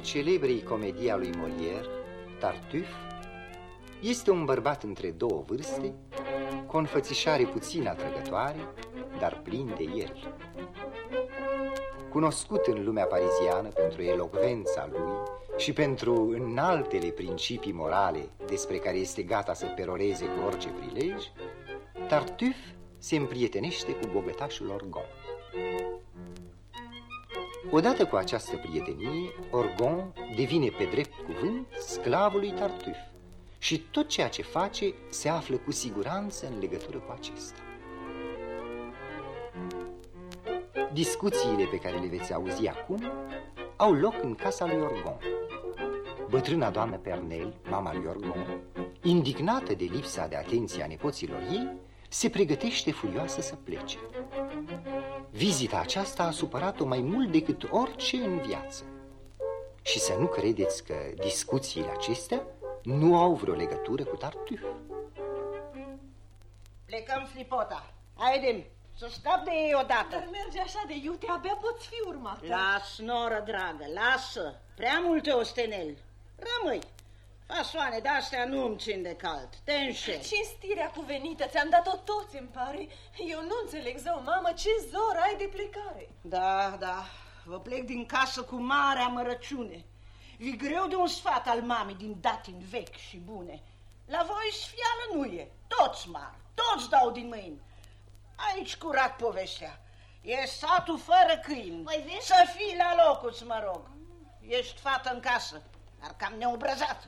Eroul celebrei comedii a lui Molière, Tartuffe, este un bărbat între două vârste, cu o înfățișare puțin atrăgătoare, dar plin de el. Cunoscut în lumea pariziană pentru elocvența lui și pentru înaltele principii morale despre care este gata să peroreze cu orice prilej, Tartuffe se împrietenește cu bogătașul Orgon. Odată cu această prietenie, Orgon devine pe drept cuvânt sclavul lui Tartuffe și tot ceea ce face se află cu siguranță în legătură cu acesta. Discuțiile pe care le veți auzi acum au loc în casa lui Orgon. Bătrâna doamnă Pernel, mama lui Orgon, indignată de lipsa de atenție a nepoților ei, se pregătește furioasă să plece. Vizita aceasta a supărat-o mai mult decât orice în viață. Și să nu credeți că discuțiile acestea nu au vreo legătură cu Tartuf. Plecăm, Flipota. Haidem, să scap de ei odată. Dar merge așa de iute, abia poți fi urmată. Las, noră dragă, lasă. Prea multe osteneli. Rămâi. Fasoane de-astea nu îmi țin de cald. Te înșel. Cinstirea cuvenită, ți-am dat-o toți, îmi pare. Eu nu înțeleg, zău, mamă, ce zor ai de plecare. Da, da, vă plec din casă cu mare amărăciune. Vi greu de un sfat al mamei din datin vechi și bune. La voi sfială nu e, toți mari, toți dau din mâini. Aici curat povestea. E satul fără câini. Păi vezi? Să fii la locul, mă rog. Ești fată în casă, dar cam neobrăzată.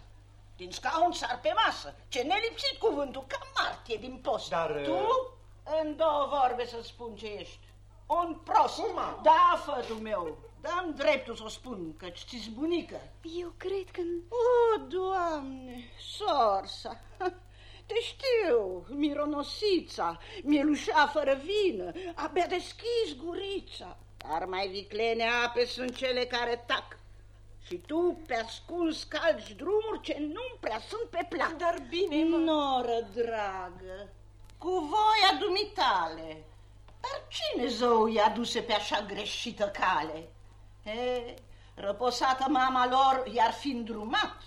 Din scaun sar pe masă. Ce nelipsit cuvântul, ca martie din post. Dar, uh, Tu, în două vorbe să spun ce ești. Un prost. Cum, mă? Da, fătul meu. Dăm dreptul să o spun, că ți bunică. Eu cred că... O, Doamne, sorsa. Te știu, mironosița, mielușa fără vină, abia deschis gurița. Dar mai viclene ape sunt cele care tac. Și tu pe ascuns calci drumuri ce nu prea sunt pe plac. Dar bine, mă. Noră dragă, cu voia dumitale. Dar cine zău i-a duse pe așa greșită cale? E, răposată mama lor i-ar fi îndrumat,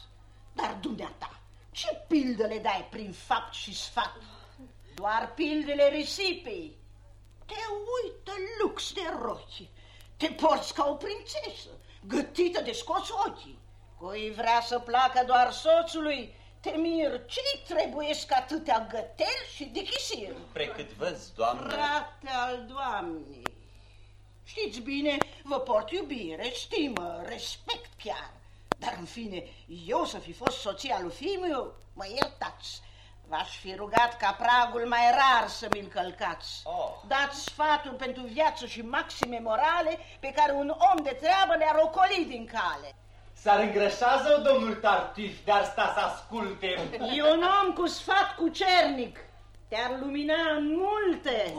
dar dumneata, ce pildă le dai prin fapt și sfat? Doar pildele risipei. Te uită lux de rochi, te porți ca o prințesă, gătită de scoți ochii. Cui vrea să placă doar soțului, te mir ce-i trebuiesc atâtea găteli și dechisiri. Precât văzi, doamnă... Frate al doamnei, știți bine, vă port iubire, stimă, respect chiar. Dar, în fine, eu să fi fost soția lui fiul mă iertați. V-aș fi rugat ca pragul mai rar să mi-l călcați. Oh. Dați sfatul pentru viață și maxime morale pe care un om de treabă le-ar ocoli din cale. S-ar îngrășa zău, domnul Tartuf, de-ar sta să asculte. E un om cu sfat cucernic. Te-ar lumina în multe.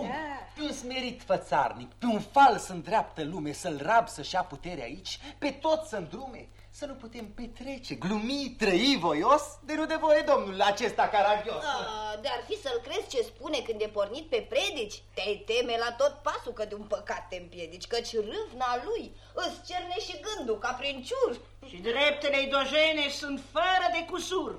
Pe un smerit fățarnic, pe un fals în dreaptă lume, să-l rab să-și ia putere aici, pe toți să îndrume, să nu putem petrece, glumi, trăi voios, de nu de voie domnul acesta caragios. A, de-ar fi să-l crezi ce spune când e pornit pe predici, te-ai teme la tot pasul că de un păcat te împiedici, căci râvna lui îți cerne și gândul ca prin ciur. Și dreptele dojene sunt fără de cusur.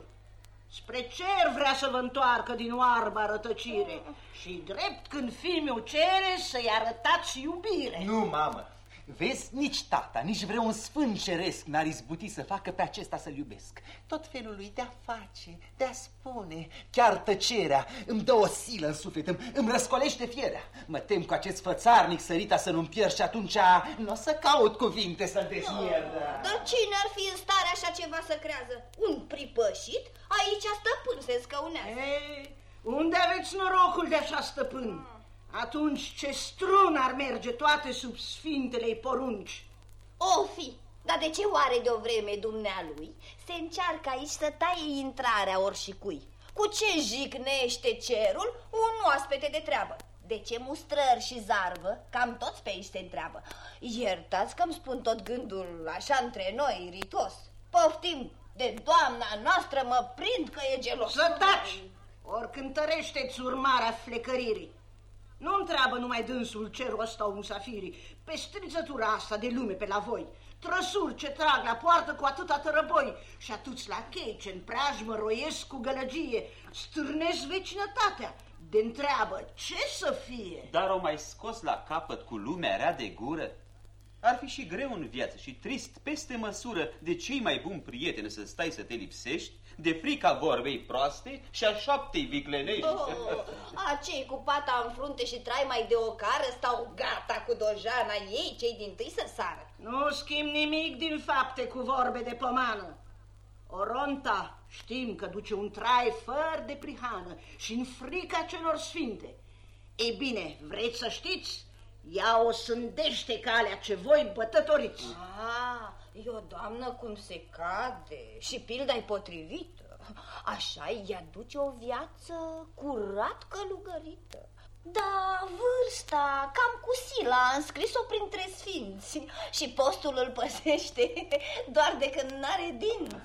Spre cer vrea să vă întoarcă din oarbă rătăcire. Și drept când fiul cere să-i arătați iubire. Nu, mamă, vezi, nici tata, nici vreun sfânt ceresc n-ar izbuti să facă pe acesta să-l iubesc. Tot felul lui de a face, de a spune, chiar tăcerea îmi dă o silă în suflet, îmi, îmi răscolește fierea. Mă tem cu acest fățarnic sărita să nu-mi pierd și atunci nu o să caut cuvinte să-l dezmierdă. Dar cine ar fi în stare așa ceva să crează? Un pripășit? Aici stăpân se scăunează. Ei, unde aveți norocul de așa stăpân? Atunci ce strun ar merge toate sub sfintele porunci? O fi, dar de ce oare de o vreme dumnealui se încearcă aici să taie intrarea oricui? Cu ce jignește cerul un oaspete de treabă? De ce mustrări și zarvă? Cam toți pe aici se întreabă. Iertați că îmi spun tot gândul așa între noi, ritos. Poftim, de doamna noastră mă prind că e gelos. Să taci! Ori cântărește-ți urmarea flecăririi. Nu întreabă numai dânsul cerul ăsta o musafirii, pe strițătura asta de lume pe la voi. trăsuri ce trag la poartă cu atâta tărăboi și atuți la chei ce în preajmă roiesc cu gălăgie, stârnesc vecinătatea, de întreabă ce să fie. Dar o mai scos la capăt cu lumea rea de gură? Ar fi și greu în viață și trist peste măsură de cei mai buni prieteni să stai să te lipsești, de frica vorbei proaste și a șaptei viclenești. Oh, acei cu pata în frunte și trai mai de o cară stau gata cu dojana ei, cei din tâi să sară. Nu schimb nimic din fapte cu vorbe de pomană. Oronta știm că duce un trai fără de prihană și în frica celor sfinte. Ei bine, vreți să știți? Ea o sândește calea ce voi bătătoriți. Ah, e o doamnă cum se cade și pilda-i potrivită. Așa ea duce o viață curat călugărită. Da, vârsta, cam cu sila, a înscris-o printre sfinți și postul îl păsește doar de când n-are dinți.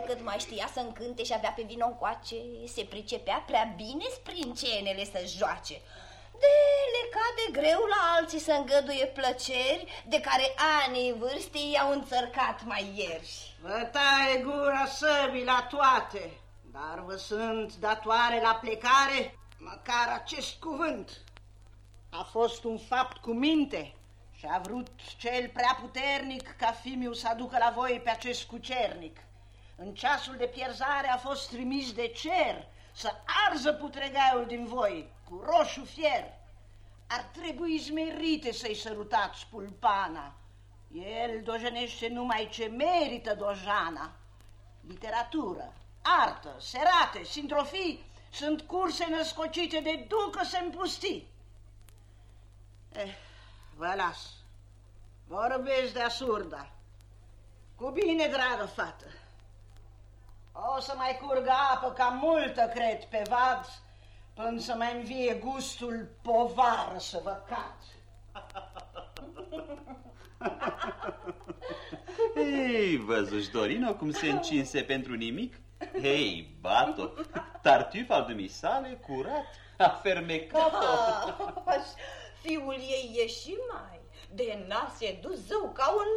E, cât mai știa să încânte și avea pe vino încoace, se pricepea prea bine sprincenele să joace. De le cade greu la alții să îngăduie plăceri de care anii vârstei i-au înțărcat mai ierși. Vă taie gura săbii la toate, dar vă sunt datoare la plecare măcar acest cuvânt. A fost un fapt cu minte și a vrut cel prea puternic ca Fimiu să aducă la voi pe acest cucernic. În ceasul de pierzare a fost trimis de cer să arză putregaiul din voi cu roșu fier. Ar trebui smerite să-i sărutați pulpana. El dojenește numai ce merită dojana. Literatură, artă, serate, sintrofii sunt curse născocite de ducă să împustii. Eh, vă las. Vorbesc de asurda. Cu bine, dragă fată. O să mai curgă apă ca multă, cred, pe vad, până să mai învie gustul povară să vă cad. Ei, văzuși, Dorino, cum se încinse pentru nimic? Hei, Bato, tartuf al dumisale, curat, a fermecat-o. Da, fiul ei e și mai de nas e dus zău ca un...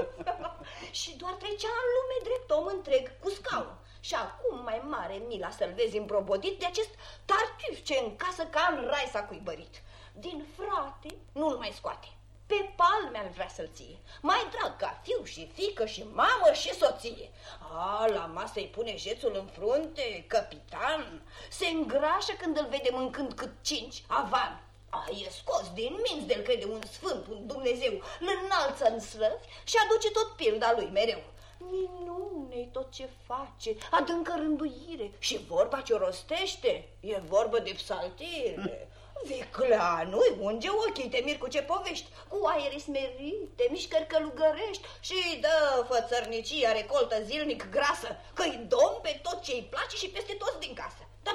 și doar trecea în lume drept om întreg cu scaun. Și acum mai mare mila să-l vezi împrobodit de acest tartuf ce în casă ca în rai s-a cuibărit. Din frate nu-l mai scoate. Pe palme ar vrea să-l ție. Mai drag ca fiu și fică și mamă și soție. A, la masă îi pune jețul în frunte, capitan. Se îngrașă când îl vede mâncând cât cinci, avan. A, e scos din minți de-l crede un sfânt, un Dumnezeu, îl înalță în slăvi și aduce tot pilda lui mereu. Minune tot ce face, adâncă rânduire și vorba ce rostește, e vorbă de psaltire. Vicleanul unge ochii, te mir cu ce povești, cu aere smerite, mișcări călugărești și dă fățărnicia recoltă zilnic grasă, că-i domn pe tot ce-i place și peste toți din casă. Dar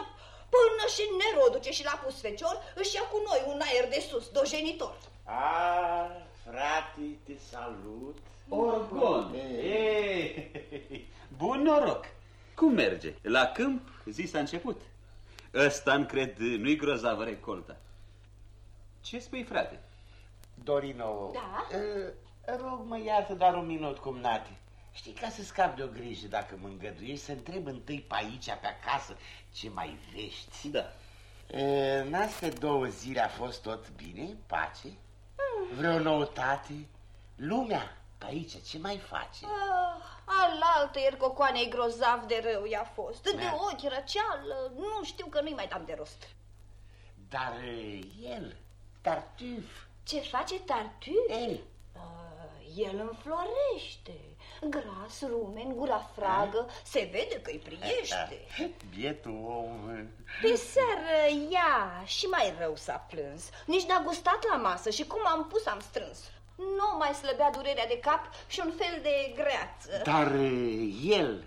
până și Nero duce și la pus fecior, își ia cu noi un aer de sus, dojenitor. A, frate, te salut. Orgon, Ei, bun noroc. Cum merge? La câmp, zi s-a început. Ăsta, cred, nu-i grozavă recolta. Ce spui, frate? Dorino, Da? uh, rog, mă iartă doar un minut, cum nate. Știi, ca să scap de o grijă, dacă mă îngăduiești, să întreb întâi pe aici, pe acasă, ce mai vești. Da. Uh, în astea două zile a fost tot bine, pace? Vreo noutate? Lumea, pe aici, ce mai face? Ah, alaltă ieri cocoanei grozav de rău i-a fost. De Da. ochi răceală, nu știu că nu-i mai dam de rost. Dar uh, el, Tartuf, Ce face tartu? el, Ah, el înflorește. Gras, rumen, gura fragă, se vede că-i priește. bietul om, Pe seară ea și mai rău s-a plâns. Nici n-a gustat la masă și cum am pus am strâns. Nu mai slăbea durerea de cap și un fel de greață. dar uh, el,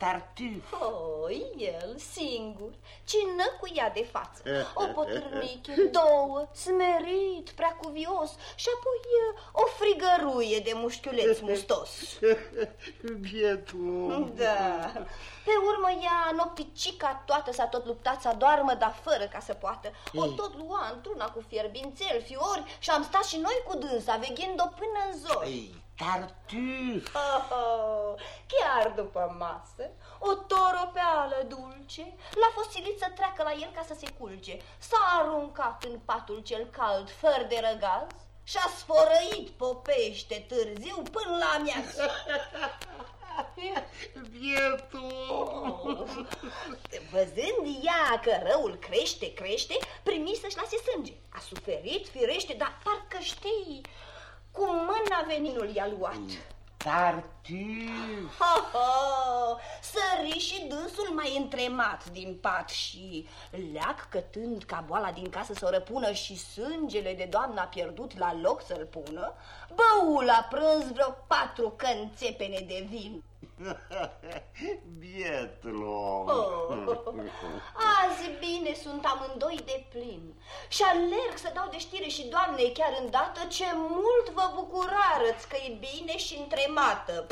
Tartuf, Oh, el singur, cină cu ea de față. O potârniche, două, smerit, prea cuvios. Și apoi eh, o frigăruie de mușchiuleț mustos. Bietul. Om. Da, pe urmă ea, nopicica toată s-a tot luptat să doarmă, dar fără ca să poată. O tot lua într-una cu fierbințel, fiori Și am stat și noi cu dânsa, veghind-o până în zori. Ei, Tartuf! Oh, oh, chiar după masă, o toropeală dulce, l-a fost silit să treacă la el ca să se culce. S-a aruncat în patul cel cald, fără de răgaz, și-a sfărăit popește târziu până la amiază. Bietul! Văzând ea că răul crește, crește, primi să-și lase sânge. A suferit, firește, dar parcă știi, cu mâna veninul i-a luat. Tartuf! Ha, ha, sări și dânsul mai întremat din pat și leac cătând ca boala din casă să o răpună și sângele de doamna pierdut la loc să-l pună, bău la prânz vreo patru cănțepene de vin. Bietul om! Oh, azi bine sunt amândoi de plin și alerg să dau de știre și doamnei chiar îndată ce mult vă bucurarăți că e bine și întremată.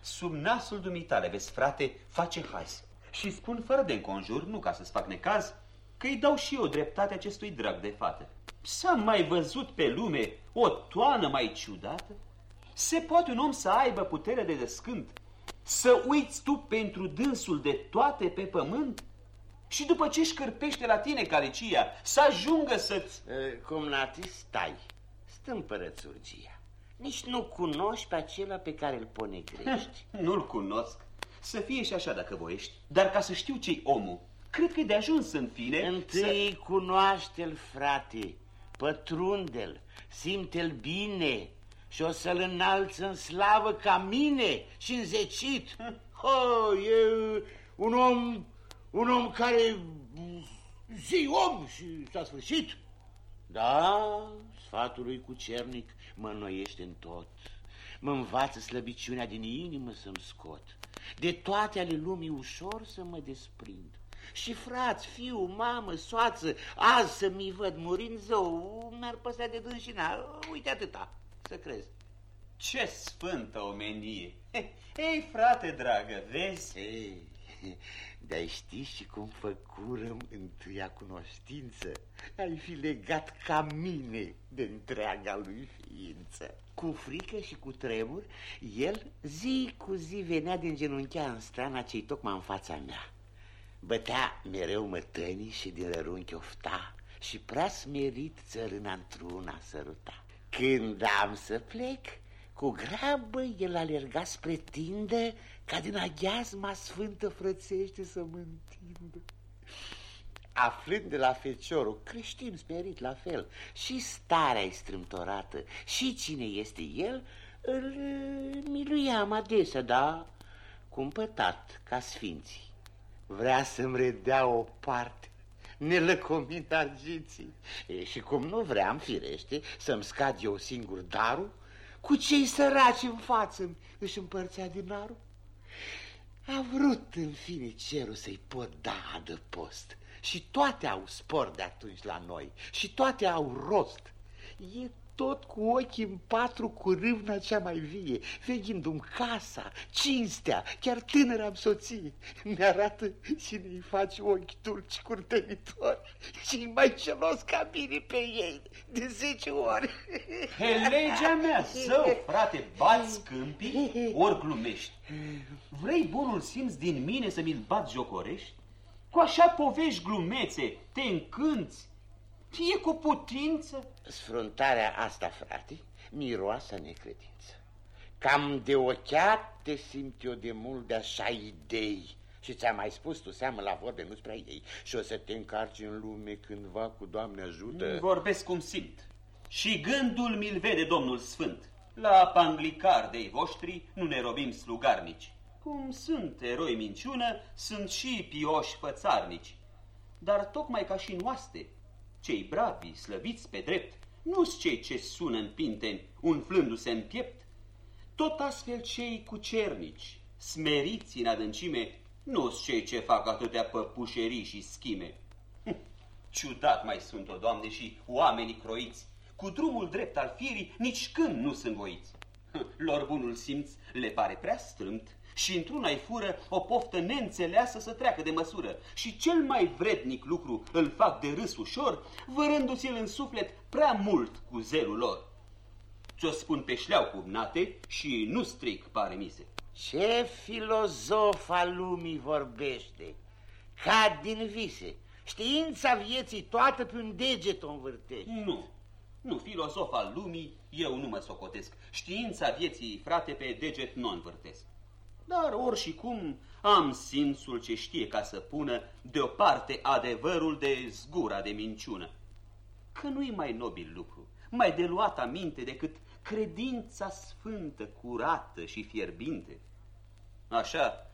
Sub nasul dumitale, vezi, frate, face haz. Și spun fără de înconjur, nu ca să-ți fac necaz, că îi dau și eu dreptate acestui drag de fată. S-a mai văzut pe lume o toană mai ciudată? Se poate un om să aibă putere de descânt? Să uiți tu pentru dânsul de toate pe pământ? Și după ce șcărpește la tine calicia, să ajungă să-ți... Eh, Cum nati, stai, stâmpără urgia. Nici nu cunoști pe acela pe care îl ponegrești. Nu-l cunosc. Să fie și așa dacă voiești. Dar ca să știu ce-i omul, cred că e de ajuns în fine Întâi cunoaște-l, frate, pătrunde-l, simte-l bine și o să-l înalți în slavă ca mine și înzecit. Oh, e un om, un om care zi om și s-a sfârșit. Da, sfatul lui cucernic mă înnoiește în tot. Mă învață slăbiciunea din inimă să-mi scot. De toate ale lumii ușor să mă desprind. Și frați, fiu, mamă, soață, azi să mi văd murind zău, mi-ar păsa de dânșina. Uite atâta, să crezi. Ce sfântă omenie! Ei, frate dragă, vezi? Ei, dar știi și cum făcurăm întâia cunoștință? Ai fi legat ca mine de întreaga lui ființă. Cu frică și cu tremur, el zi cu zi venea din genunchea în strana cei tocmai în fața mea. Bătea mereu mătănii și din rărunchi ofta și prea smerit țărâna într-una săruta. Când am să plec, cu grabă el alerga spre tindă ca din aghiazma sfântă frățește să mă întindă. Aflând de la feciorul, creștin smerit la fel, și starea e strâmtorată, și cine este el, îl eh, miluiam adesea, da, cumpătat ca sfinții. Vrea să-mi redea o parte, nelăcomind argiții. E, și cum nu vreau, firește, să-mi scad eu singur darul, cu cei săraci în față își împărțea dinarul. A vrut în fine cerul să-i pot da adăpost și toate au spor de atunci la noi și toate au rost. E tot cu ochii în patru cu râvna cea mai vie, veghindu-mi casa, cinstea, chiar tânăra soție. Mi-arată și ne-i face ochi dulci curtenitori și mai celos ca mine pe ei de zece ori. Pe legea mea, zău, frate, bați câmpii, ori glumești. Vrei bunul simț din mine să mi-l bat jocorești? Cu așa povești glumețe, te încânți? E cu putință? Sfruntarea asta, frate, miroasă necredință. Cam de ochiat te simt eu de mult de așa idei. Și ți-am mai spus tu seamă la vorbe, nu spre ei. Și o să te încarci în lume cândva cu Doamne ajută. Vorbesc cum simt. Și gândul mi-l vede Domnul Sfânt. La panglicardei voștri nu ne robim slugarnici. Cum sunt eroi minciună, sunt și pioși fățarnici. Dar tocmai ca și noaste, cei bravi, slăviți pe drept, nu-s cei ce sună în pinteni, umflându-se în piept. Tot astfel cei cucernici, smeriți în adâncime, nu-s cei ce fac atâtea păpușerii și schime. Hm, Ciudat mai sunt, o doamne, și oamenii croiți. Cu drumul drept al firii nici când nu sunt voiți. Hm, Lor bunul simț le pare prea strâmt și într-una îi fură o poftă neînțeleasă să treacă de măsură. Și cel mai vrednic lucru îl fac de râs ușor, vărându-ți-l în suflet prea mult cu zelul lor. ți-o spun pe șleau cu nate și nu stric pare mise. Ce filozof al lumii vorbește? Ca din vise. Știința vieții toată pe un deget o învârtești. Nu, nu, filozof al lumii, eu nu mă socotesc. Știința vieții, frate, pe deget nu învârtesc. Dar ori și cum am simțul ce știe ca să pună deoparte adevărul de zgura de minciună. Că nu-i mai nobil lucru, mai de luat aminte decât credința sfântă, curată și fierbinte. Așa,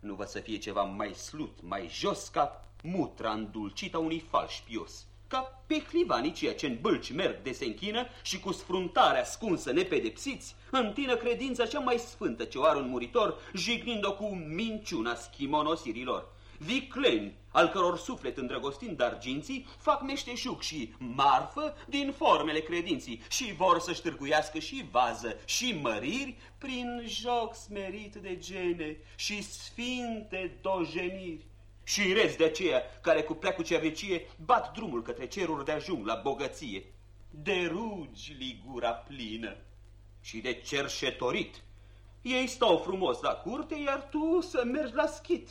nu va să fie ceva mai slut, mai jos ca mutra îndulcită a unui falș pios ca pe clivanii ceea ce în bâlci merg de se închină și cu sfruntarea ascunsă nepedepsiți, întină credința cea mai sfântă ce o are un muritor, jignind-o cu minciuna schimonosirilor. Vicleni, al căror suflet îndrăgostind arginții, fac meșteșug și marfă din formele credinții și vor să ștârguiască și vază și măriri prin joc smerit de gene și sfinte dojeniri și rez de aceea care cu prea cu cernicie bat drumul către ceruri de ajung la bogăție. De rugi ligura plină și de cerșetorit. Ei stau frumos la curte, iar tu să mergi la schit.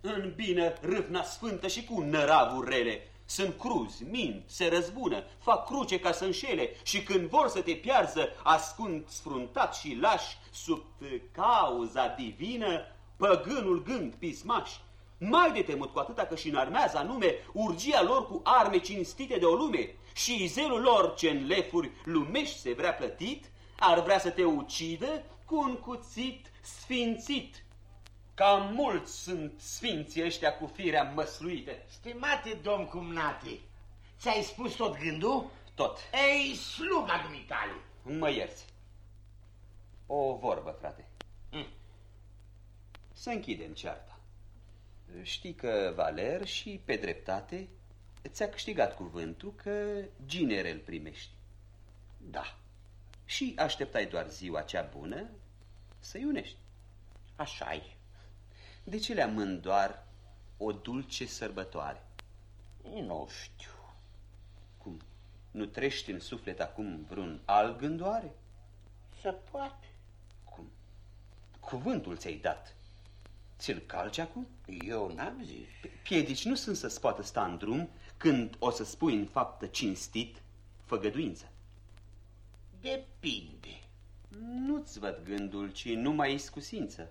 În bine râvna sfântă și cu năravuri rele. Sunt cruzi, mint, se răzbună, fac cruce ca să înșele și când vor să te piarză, ascund sfruntat și lași sub cauza divină păgânul gând pismași mai de temut cu atâta că și înarmează anume urgia lor cu arme cinstite de o lume și zelul lor ce în lefuri lumești se vrea plătit, ar vrea să te ucidă cu un cuțit sfințit. Cam mulți sunt sfinții ăștia cu firea măsluite. Stimate domn cumnate, ți-ai spus tot gândul? Tot. Ei, sluga dumitale. Mă ierți. O vorbă, frate. Mm. Să închidem cearta. Știi că Valer și pe dreptate ți-a câștigat cuvântul că ginere îl primești. Da. Și așteptai doar ziua cea bună să-i unești. așa e. De ce le amând doar o dulce sărbătoare? Nu știu. Cum? Nu trești în suflet acum vreun alt gândoare? Se poate. Cum? Cuvântul ți-ai dat. Ți-l calci acum? Eu n-am zis. Piedici nu sunt să-ți poată sta în drum când o să spui în faptă cinstit făgăduință. Depinde. Nu-ți văd gândul, ci numai iscusință.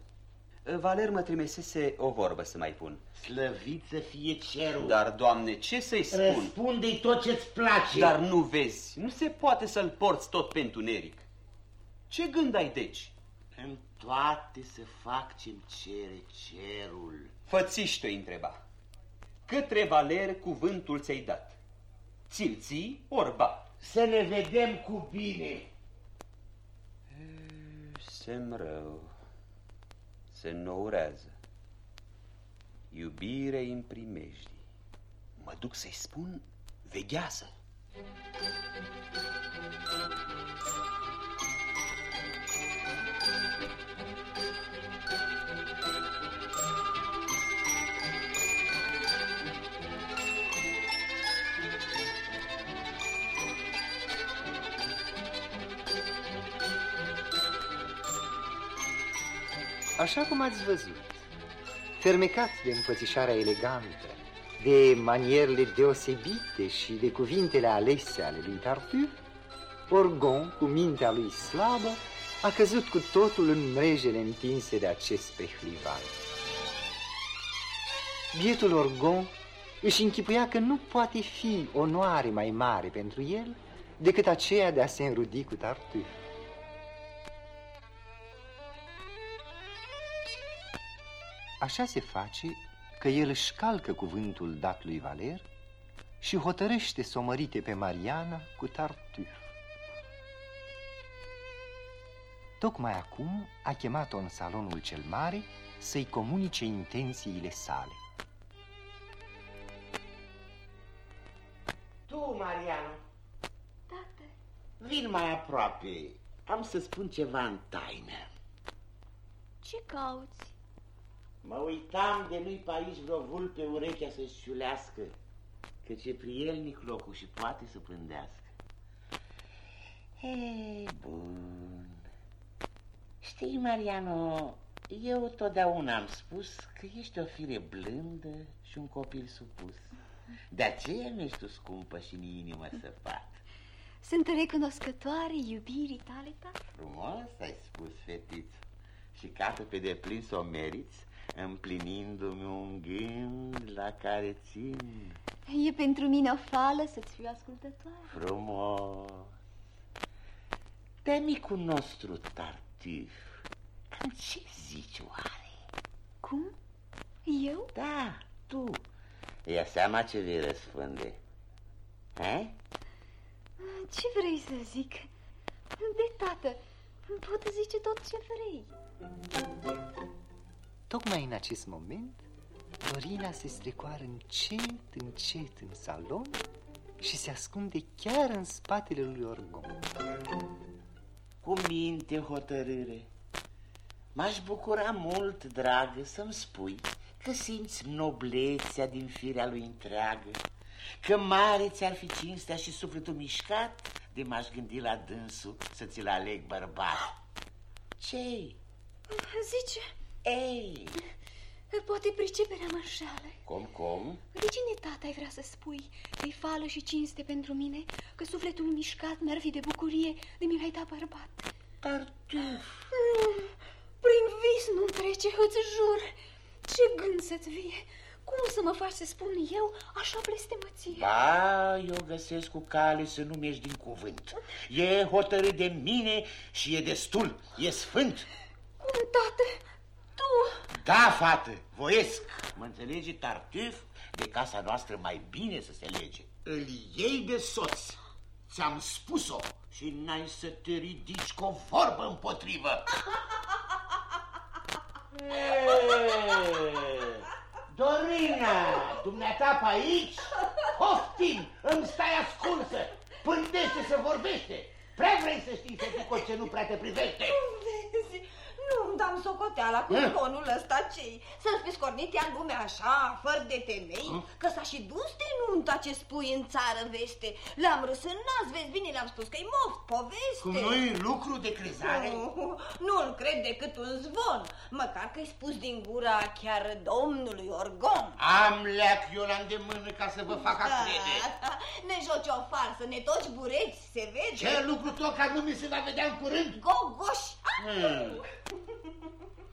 Valer mă trimisese o vorbă să mai pun. Slăvit să fie cerul. Dar, Doamne, ce să-i spun? Răspunde-i tot ce-ți place. Dar nu vezi, nu se poate să-l porți tot pe întuneric. Ce gând ai deci? În toate să fac ce-mi cere cerul. Fățiște o întreba. Către Valer cuvântul ți-ai dat. Ți-l ții, orba. Să ne vedem cu bine. Sem rău. Se nourează. Iubire în primejdii. Mă duc să-i spun vegheasă. Așa cum ați văzut, fermecat de înfățișarea elegantă, de manierele deosebite și de cuvintele alese ale lui Tartuffe, Orgon, cu mintea lui slabă, a căzut cu totul în mrejele întinse de acest pehlivan. Bietul Orgon își închipuia că nu poate fi onoare mai mare pentru el decât aceea de a se înrudi cu Tartuffe. Așa se face că el își calcă cuvântul dat lui Valer și hotărăște să o mărite pe Mariana cu Tartuf. Tocmai acum a chemat-o în salonul cel mare să-i comunice intențiile sale. Tu, Mariana, Tată, vin mai aproape. Am să spun ceva în taină. ce cauți? Mă uitam de nu-i pe aici vreo vulpe urechea să-și ciulească, că ce prielnic locul și poate să pândească. E, bun. Știi, Mariano, eu totdeauna am spus că ești o fire blândă și un copil supus. De aceea mi-ești tu scumpă și în inimă săpat. Sunt recunoscătoare iubirii tale, tată. Frumos ai spus, fetiță. Și ca să pe deplin să o meriți, împlinindu-mi un gând la care țin. E pentru mine o fală să-ți fiu ascultătoare. Frumos. De micul nostru tartif, cam ce zici oare? Cum? Eu? Da, tu. Ia seama ce vei răspunde. He? Ce vrei să zic? De tată, pot zice tot ce vrei. Tocmai în acest moment, Dorina se strecoară încet, încet în salon și se ascunde chiar în spatele lui Orgon. Cu minte, hotărâre. M-aș bucura mult, dragă, să-mi spui că simți noblețea din firea lui întreagă, că mare ți-ar fi cinstea și sufletul mișcat de m-aș gândi la dânsul să ți-l aleg bărbat. ce Zice, Ei, poate priceperea mă înșală. cum, cum? De cine, tata, ai vrea să spui că-i fală și cinste pentru mine, că sufletul mișcat mi-ar fi de bucurie de mi l-ai dat bărbat? Tartuf. Nu, prin vis nu trece, îți jur. Ce gând să-ți vie? Cum să mă faci să spun eu așa blestemăție? Ba, eu găsesc cu cale să nu mergi din cuvânt. E hotărât de mine și e destul, e sfânt. Cum, tată? Tu? Da, fată, voiesc. Mă înțelege tartuf? De casa noastră mai bine să se lege. Îl iei de soț. Ți-am spus-o și n-ai să te ridici cu o vorbă împotrivă. Eee, Dorina, dumneata pe aici? Poftim, îmi stai ascunsă. Pândește să vorbește. Prea vrei să știi, fetico, ce nu prea te privește. Vezi, nu-mi dam socoteala cu Hă? tonul ăsta cei. Să-l fi scornit ea în lumea așa, fără de temei, că s-a și dus de nunta ce spui în țară veste. L-am râs în nas, vezi bine, le-am spus că-i moft, poveste. Cum nu-i lucru de crezare? Nu, nu-l cred decât un zvon, măcar că-i spus din gura chiar domnului Orgon. Am leac eu la îndemână ca să vă fac a crede. Da, ne joci o farsă, ne toci bureți, se vede. Ce lucru tot ca nu mi se va vedea în curând? Gogoș! Hmm.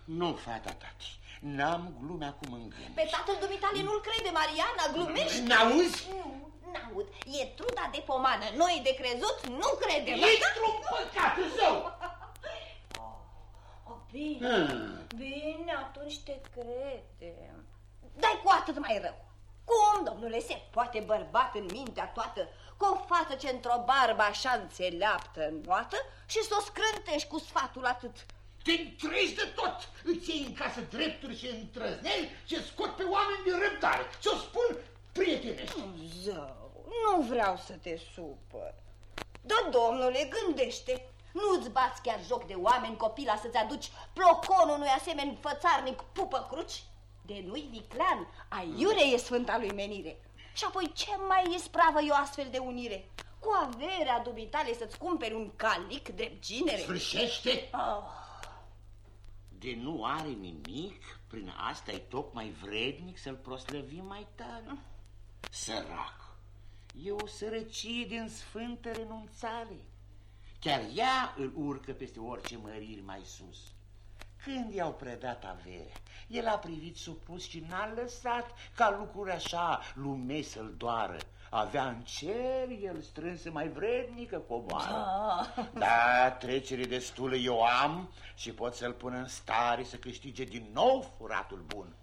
Nu, fata tati, n-am glume acum în gând. Pe tatăl dumitale nu-l crede, Mariana, glumești? N-auzi? Nu, n-aud. E truda de pomană. Noi de crezut nu credem. Ești un păcat zău! Oh, bine, Hmm. bine, atunci te credem. Dai cu atât mai rău. Cum, domnule, se poate bărbat în mintea toată cu o față ce într-o barbă așa înțeleaptă înnoată și să o scrântești cu sfatul atât? Te întrești de tot, îți iei în casă drepturi și întrăzneli și scot pe oameni din răbdare. Ți-o spun prietenești. Zău, nu vreau să te supăr. Da, domnule, gândește. Nu-ți bați chiar joc de oameni, copila, să-ți aduci ploconul unui asemeni fățarnic pupă cruci? De nu-i viclean, aiure e sfânta lui menire. Și apoi ce mai ispravă e o astfel de unire? Cu averea dubitale să-ți cumperi un calic drept ginere? Sfârșește! Oh, De nu are nimic, prin asta e tocmai vrednic să-l proslăvim mai tare. Sărac, e o sărăcie din sfântă renunțare. Chiar ea îl urcă peste orice măriri mai sus. Când i-au predat averea, el a privit supus și n-a lăsat ca lucruri așa lume să-l doară. Avea în cer el strânsă mai vrednică comoară. ah. Da, trecere destulă eu am și pot să-l pun în stare să câștige din nou furatul bun.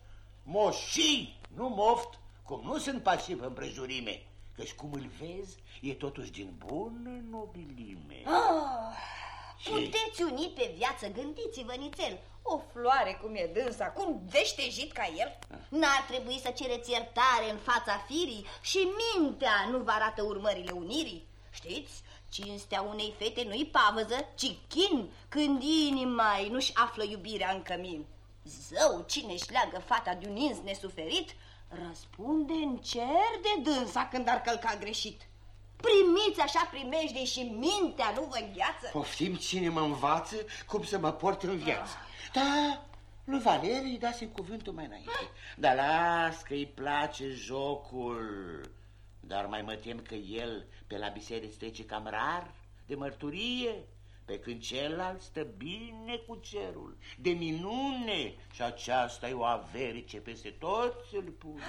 Moșii, nu moft, cum nu sunt pasiv împrejurime, căci cum îl vezi, e totuși din bună nobilime. Ah, Ce? puteți uni pe viață, gândiți-vă, nițel. O floare cum e dânsa, cum veștejit ca el. N-ar trebui să cereți iertare în fața firii și mintea nu vă arată urmările unirii. Știți, cinstea unei fete nu-i pavăză, ci chin, când inima nu-și află iubirea în cămin. Zău, cine-și leagă fata de un ins nesuferit, răspunde în cer de dânsa când ar călca greșit. Primiți așa primejdii și mintea nu vă îngheață? Poftim cine mă învață cum să mă port în viață. Da, lui Valeri îi dase cuvântul mai înainte. Dar las că îi place jocul. Dar mai mă tem că el pe la biserică trece cam rar de mărturie, pe când celălalt stă bine cu cerul, de minune, și aceasta e o avere ce peste toți îl pune.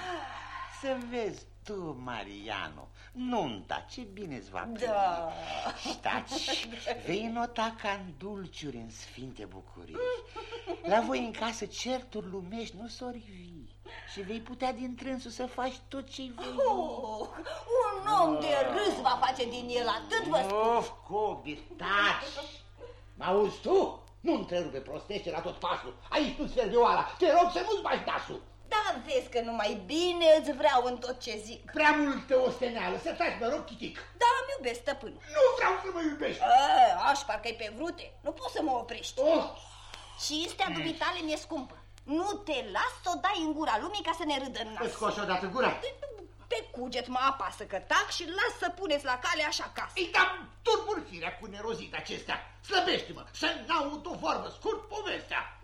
Să vezi tu, Mariano, nunta, ce bine îți va primi. Da. Staci, vei nota ca în dulciuri în sfinte bucurii. La voi în casă certuri lumești nu s-o rivi și vei putea din trânsul să faci tot ce-i voi. Oh, un om de râs va face din el atât vă spun. Of, Cobi, taci! Mă auzi tu? Nu întrerupe prostește la tot pasul. Aici nu-ți vioala. Te rog să nu-ți bagi nasul. Da, vezi că numai bine îți vreau în tot ce zic. Prea multă osteneală. Să taci, mă rog, chitic. Da, îmi iubesc stăpânul. Nu vreau să mă iubești. A, aș parcă-i pe vrute. Nu poți să mă oprești. Oh, Cinstea dumitale mi-e scumpă. Nu te las să o dai în gura lumii ca să ne râdă în nas. îți scoși odată gura. Pe cuget mă apasă că tac și las să puneți la cale așa casă. Îi dam turburi firea cu nerozit acestea. Slăbește-mă, să n-aud o vorbă, scurt povestea.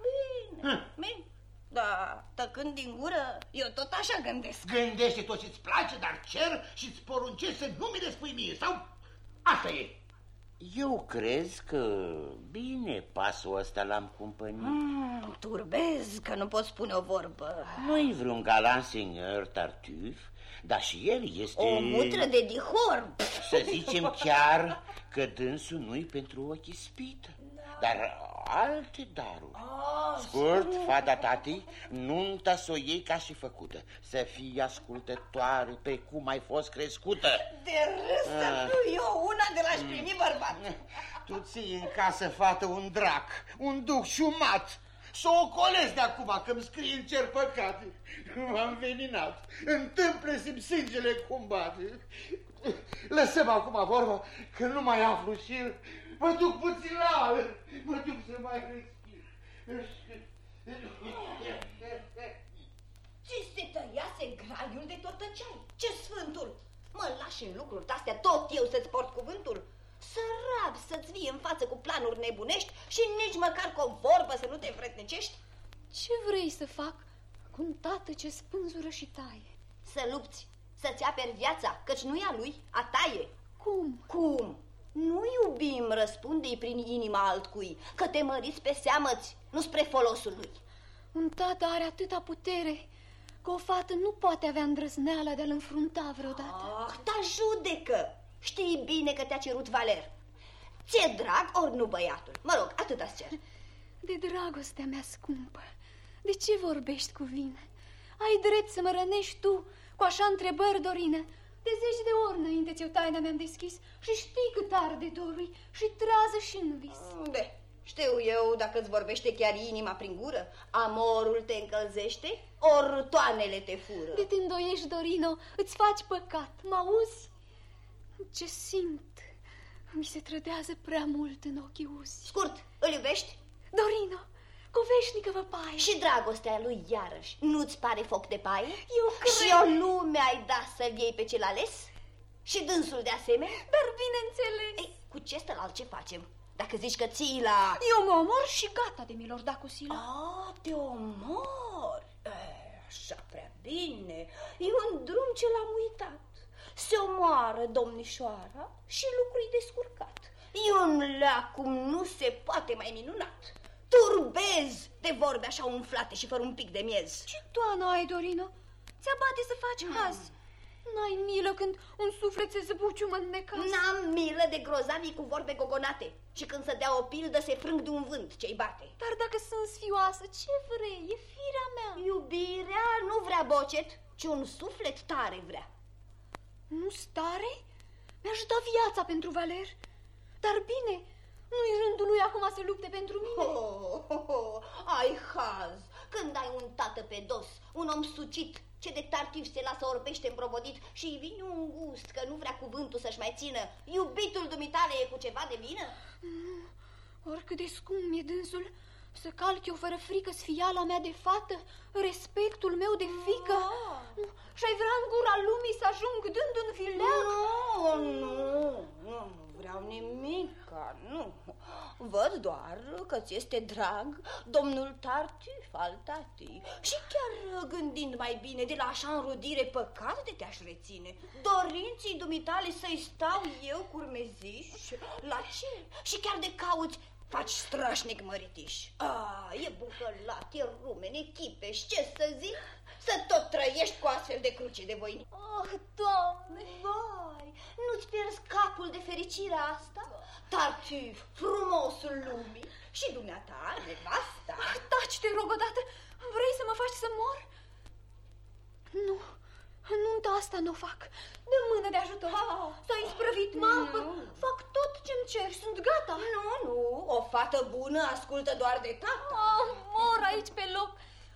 Bine, bine. Da, tăcând din gură, eu tot așa gândesc. Gândește tot ce-ți place, dar cer și-ți poruncești să nu mi le spui mie, sau asta e. Eu crezi că bine pasul ăsta l-am cumpănit. Mm, turbez că nu pot spune o vorbă. Nu-i vreun galant senior tartuf, dar și el este... O mutră de dihor. Să zicem chiar că dânsul nu-i pentru ochii spită, dar alte daruri. Scurt, fata tati, nunta să o iei ca și făcută, să fii ascultătoare pe cum ai fost crescută. De râs să Ah. fiu eu una de la-și primi bărbat. Tu ții în casă, fată, un drac, un duc șumat. Să o colesc de acum, că îmi scrie în cer păcate. M-am veninat. Întâmplă-se sângele cum bate. Lăsăm acum vorba, că nu mai aflu și mă duc puțin la ală. Mă duc să mai respir. Ți se tăiase graiul de tot tăceai. Ce sfântul! Mă lași în lucruri astea tot eu să-ți port cuvântul? Sărab să-ți vii în față cu planuri nebunești și nici măcar cu o vorbă să nu te vrednicești? Ce vrei să fac cu un tată ce spânzură și taie? Să lupți, să-ți aperi viața, căci nu e a lui, a ta e. Cum? Cum? Nu iubim, răspunde prin inima altcui, că te măriți pe seamăți, nu spre folosul lui. Un tată are atâta putere că o fată nu poate avea îndrăzneala de a-l înfrunta vreodată. Ah, ta judecă! Știi bine că te-a cerut Valer. Ți-e drag ori nu băiatul? Mă rog, atâta cer. De dragostea mea scumpă, de ce vorbești cu vine? Ai drept să mă rănești tu cu așa întrebări, Dorină. De zeci de ori înainte ți-o taina mi-am deschis și știi cât arde dorul și trează și în vis. De, știu eu dacă îți vorbește chiar inima prin gură, amorul te încălzește, ori toanele te fură. De te îndoiești, Dorino, îți faci păcat, mă auzi? Ce simt? Mi se trădează prea mult în ochii uzi. Scurt, îl iubești? Dorino, cu veșnică văpaie. Și dragostea lui iarăși, nu-ți pare foc de paie? Eu cred... Și o lume ai da să-l iei pe cel ales? Și dânsul de asemenea? Dar bineînțeles. Ei, cu ce stălalt ce facem? Dacă zici că ții la... Eu mă omor și gata de mi-lor da cu sila. A, te omor. E, așa prea bine. E un drum ce l-am uitat. Se omoară domnișoara și lucrul descurcat. E un leac cum nu se poate mai minunat. Turbez de vorbe așa umflate și fără un pic de miez. Ce toană ai, Dorino? Ți-abate să faci haz. N-ai milă când un suflet se zbuciumă în necaz. N-am milă de grozavii cu vorbe gogonate și când se dea o pildă se frâng de un vânt ce-i bate. Dar dacă sunt sfioasă, ce vrei? E firea mea. Iubirea nu vrea bocet, ci un suflet tare vrea. Nu stare? Mi-aș da viața pentru Valer. Dar bine, nu-i rândul lui acum să lupte pentru mine. Oh, oh, oh, ai haz când ai un tată pe dos, un om sucit, ce de tartiv se lasă orbește împrobodit și îi vine un gust că nu vrea cuvântul să-și mai țină. Iubitul dumitale e cu ceva de vină? Nu, oricât de scump e dânsul, Să calc eu fără frică sfiala mea de fată, respectul meu de fică? Nu. Și-ai vrea în gura lumii să ajung dând un fileag? Nu, nu, nu vreau nimica, nu. Văd doar că ți este drag domnul Tartuf al tatii și chiar gândind mai bine de la așa înrudire păcat de te-aș reține, dorinții dumitale să-i stau eu curmeziș? La ce? Și chiar de cauți Faci strașnic măritiș. A, e bucălat, e rumen, e chipeș, ce să zic? Să tot trăiești cu astfel de cruce de voini. Oh, Doamne! Vai, nu-ți pierzi capul de fericirea asta? Tartuf, frumosul lumii și dumneata, nevasta. Taci, te rog odată, vrei să mă faci să mor? Nu, nunta asta nu o fac. Dă mână de ajutor. Ah. S-a isprăvit mapă. Fac tot ce-mi cer. Sunt gata. Nu, nu, o fată bună ascultă doar de tată. Oh, mor aici pe loc.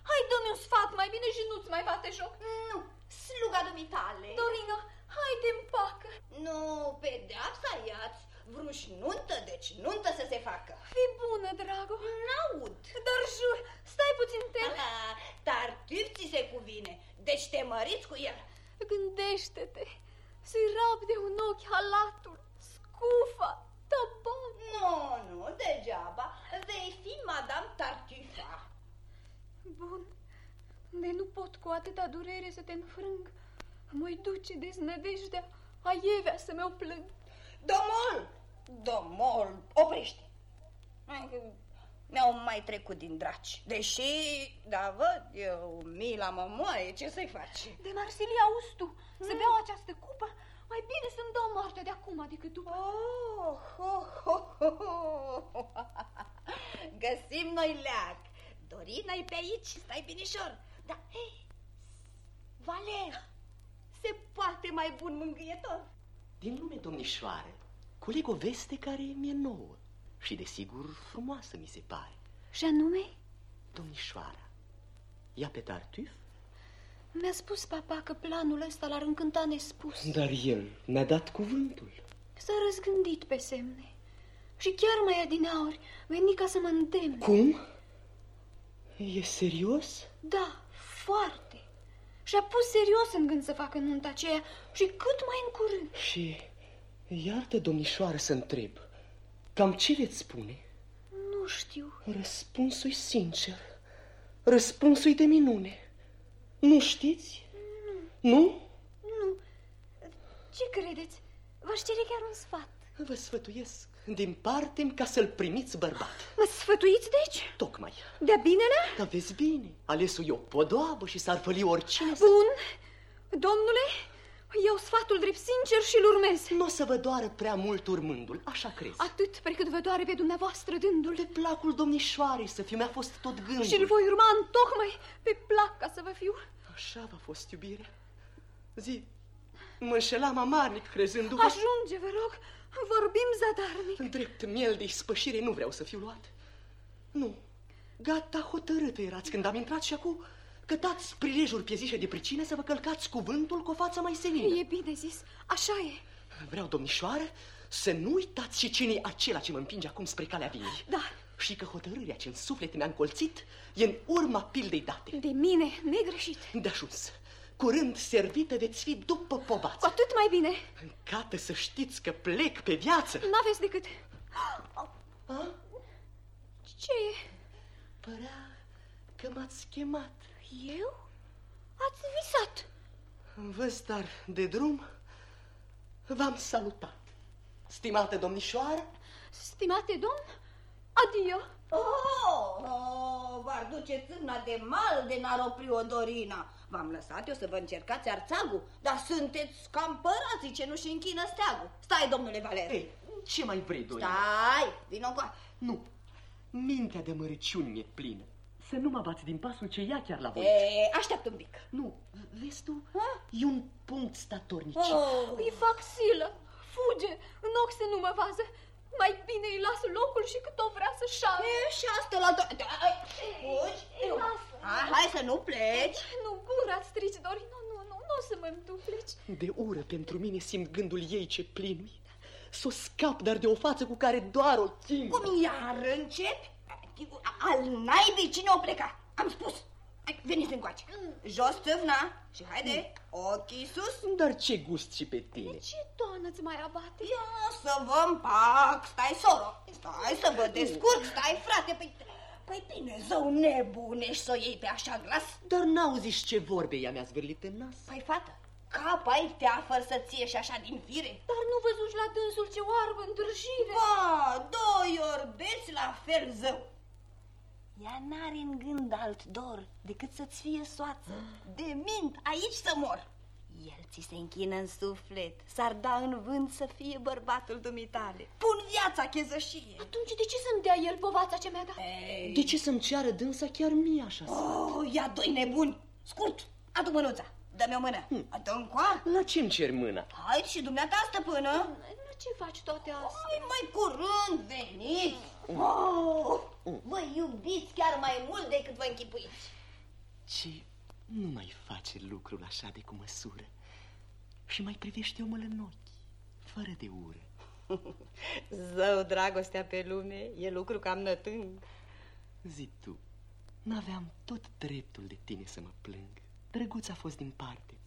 Hai, dă-mi un sfat mai bine și nu-ți mai bate joc. Nu, sluga dumitale. Dorina, hai de împacă. Nu, pedeapsa iați. Vruși nuntă, deci nuntă să se facă. Fii bună, drago. N-aud. Dar jur, stai puțin te. Tartuf ți se cuvine, deci te măriți cu el. Gândește-te, să-i rab de un ochi halatul, scufa, taban. Nu, nu, degeaba, vei fi Madame Tartufa. Bun, de nu pot cu atâta durere să te înfrâng. Mă-i duce deznădejdea, aievea să mi-o plâng. Domol! Domol, oprește! Mi-au mai trecut din draci. Deși, da, văd, eu, mila mă moaie, ce să-i faci? De Marsilia auzi tu, să beau această cupă, mai bine să-mi dau moartea de acum decât după. Oh, oh, oh, oh, oh. Găsim noi leac. Dorina e pe aici, stai binișor. Da, hei, Valer, se poate mai bun mângâietor? Din lume, domnișoare, coleg o veste care mi-e nouă și, desigur, frumoasă mi se pare. Și anume? Domnișoara, ia pe Tartuf? Mi-a spus papa că planul ăsta l-ar încânta nespus. Dar el mi-a dat cuvântul. S-a răzgândit pe semne. Și chiar mai adineauri veni ca să mă îndemne. Cum? E serios? Da, foarte. Și-a pus serios în gând să facă nunta aceea și cât mai în curând. Și iartă, domnișoară, să întreb. Cam ce veți spune? Nu știu. Răspunsul sincer. Răspunsul de minune. Nu știți? Nu. Nu? Nu. Ce credeți? V-aș cere chiar un sfat. Vă sfătuiesc din parte ca să-l primiți bărbat. Mă sfătuiți, deci? Tocmai. De-a binele? Dar vezi bine, alesul e o podoabă și s-ar făli oricine să... Bun. Domnule, iau sfatul drept sincer și-l urmez. Nu o să vă doară prea mult urmându-l, așa crezi. Atât precât vă doare pe dumneavoastră dându-l. Pe placul domnișoarei să fiu, mi-a fost tot gândul. Și-l voi urma în tocmai pe plac ca să vă fiu. Așa v-a fost iubirea. Zi, mă înșelam amarnic crezându-vă... Ajunge, vă rog, vorbim zadarnic. În drept miel de ispășire nu vreau să fiu luat. Nu, gata hotărâtă erați când am intrat și acum cătați prilejuri piezișe de pricină să vă călcați cuvântul cu o față mai senină. E bine zis, așa e. Vreau, domnișoară, să nu uitați și cine e acela ce mă împinge acum spre calea vinii. Da. Și că hotărârea ce în suflet mi-a încolțit e în urma pildei date. De mine, negreșit. De ajuns. Curând servită veți fi după povață. Cu atât mai bine. Încată să știți că plec pe viață. N-aveți decât... A? Ce e? Părea că m-ați chemat. Eu? Ați visat. În văstar de drum v-am salutat. Stimată domnișoară? Stimate domn, adio. Oh, oh, v-ar duce țâna de mal de n-ar opri o Dorina. V-am lăsat eu să vă încercați arțagul, dar sunteți cam părații ce nu-și închină steagul. Stai, domnule Valer. Ei, ce mai vrei, Dorina? Stai, vino cu Nu, mintea de mărăciuni mi-e plină. Să nu mă bați din pasul ce ia chiar la voi. E, așteaptă un pic. Nu, vezi tu, ha? e un punct statornic. Oh. Îi fac silă, fuge, în ochi să nu mă vază. Mai bine îi las locul și cât o vrea să șală. E, și asta la... Fugi? Hai, hai să nu pleci. Nu, gura strici, Dori. Nu, nu, nu, nu o să mă întupleci. De ură pentru mine simt gândul ei ce plinui. Să o scap, dar de o față cu care doar o timp. Cum iar începi? Al naibii cine o pleca? Am spus. Hai, veniți încoace. Jos tâvna și haide, ochii sus. Dar ce gust și pe tine? Ce toană îți mai abate? Ia să vă împac. Stai, soro. Stai să vă descurc. Stai, frate. Păi, păi bine, zău nebunești să o iei pe așa glas. Dar n-auziți ce vorbe i-a mi-a zvârlit în nas? Păi, fată, cap ai teafăr să ție și așa din fire? Dar nu văzuși la dânsul ce oarbă întârșire? Ba, doi orbeți la fel zău. Ea n-are în gând alt dor decât să-ți fie soață. De mint, aici să mor. El ți se închină în suflet, s-ar da în vânt să fie bărbatul dumitale. Pun viața chezășie. Atunci de ce să-mi dea el povața ce mi-a dat? Ei. De ce să-mi ceară dânsa chiar mie așa? Oh, ia doi nebuni. Scurt, adu mânuța. Dă-mi o mână. Hm. Adu-mi coa. La ce-mi cer mâna? Hai și dumneata, stăpână. La ce faci toate astea? Hai, mai curând veniți. Oh, vă iubiți chiar mai mult decât vă închipuiți. Ce nu mai face lucrul așa de cu măsură și mai privește omul în ochi, fără de ură. Zău, dragostea pe lume e lucru cam nătâng. Zi tu, n-aveam tot dreptul de tine să mă plâng. Drăguț a fost din parte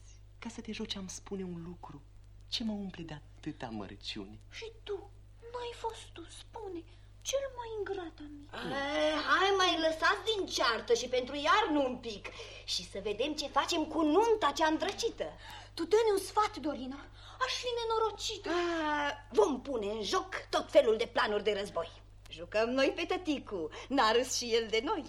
ca să te joci am spune un lucru ce mă umple de atâta mărăciune. Și tu, n-ai fost tu, spune, cel mai ingrat amic. Ai, hai mai lăsați din ceartă și pentru iarnă un pic și să vedem ce facem cu nunta cea îndrăcită. Tu dă-ne un sfat, Dorina, aș fi nenorocită. A, vom pune în joc tot felul de planuri de război. Jucăm noi pe tăticu, n-a râs și el de noi.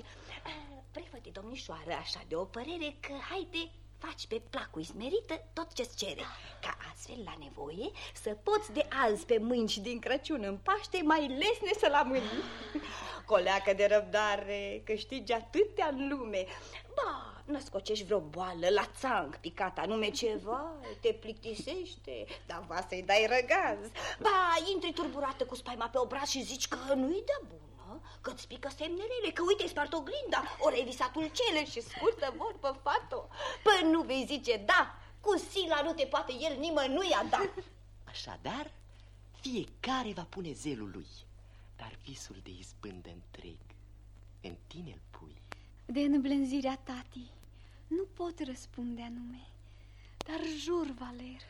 Prefăte, domnișoară, așa de o părere că haide faci pe placul smerită tot ce-ți cere, ca astfel, la nevoie, să poți de azi pe mâini și din Crăciun în Paște mai lesne să la mâini. Coleacă de răbdare, câștigi atâtea în lume. Ba, născocești vreo boală la țang picat anume ceva, te plictisește, dar va să-i dai răgaz. Ba, intri turburată cu spaima pe obraz și zici că nu-i de bun că-ți pică semnelele, că uite, spart oglinda, ori ai visat ulcele și scurtă vorbă, fato. Păi nu vei zice da, cu sila nu te poate el nimănui a da. Așadar, fiecare va pune zelul lui, dar visul de izbândă întreg în tine îl pui. De înblânzirea tati nu pot răspunde anume, dar jur, Valer,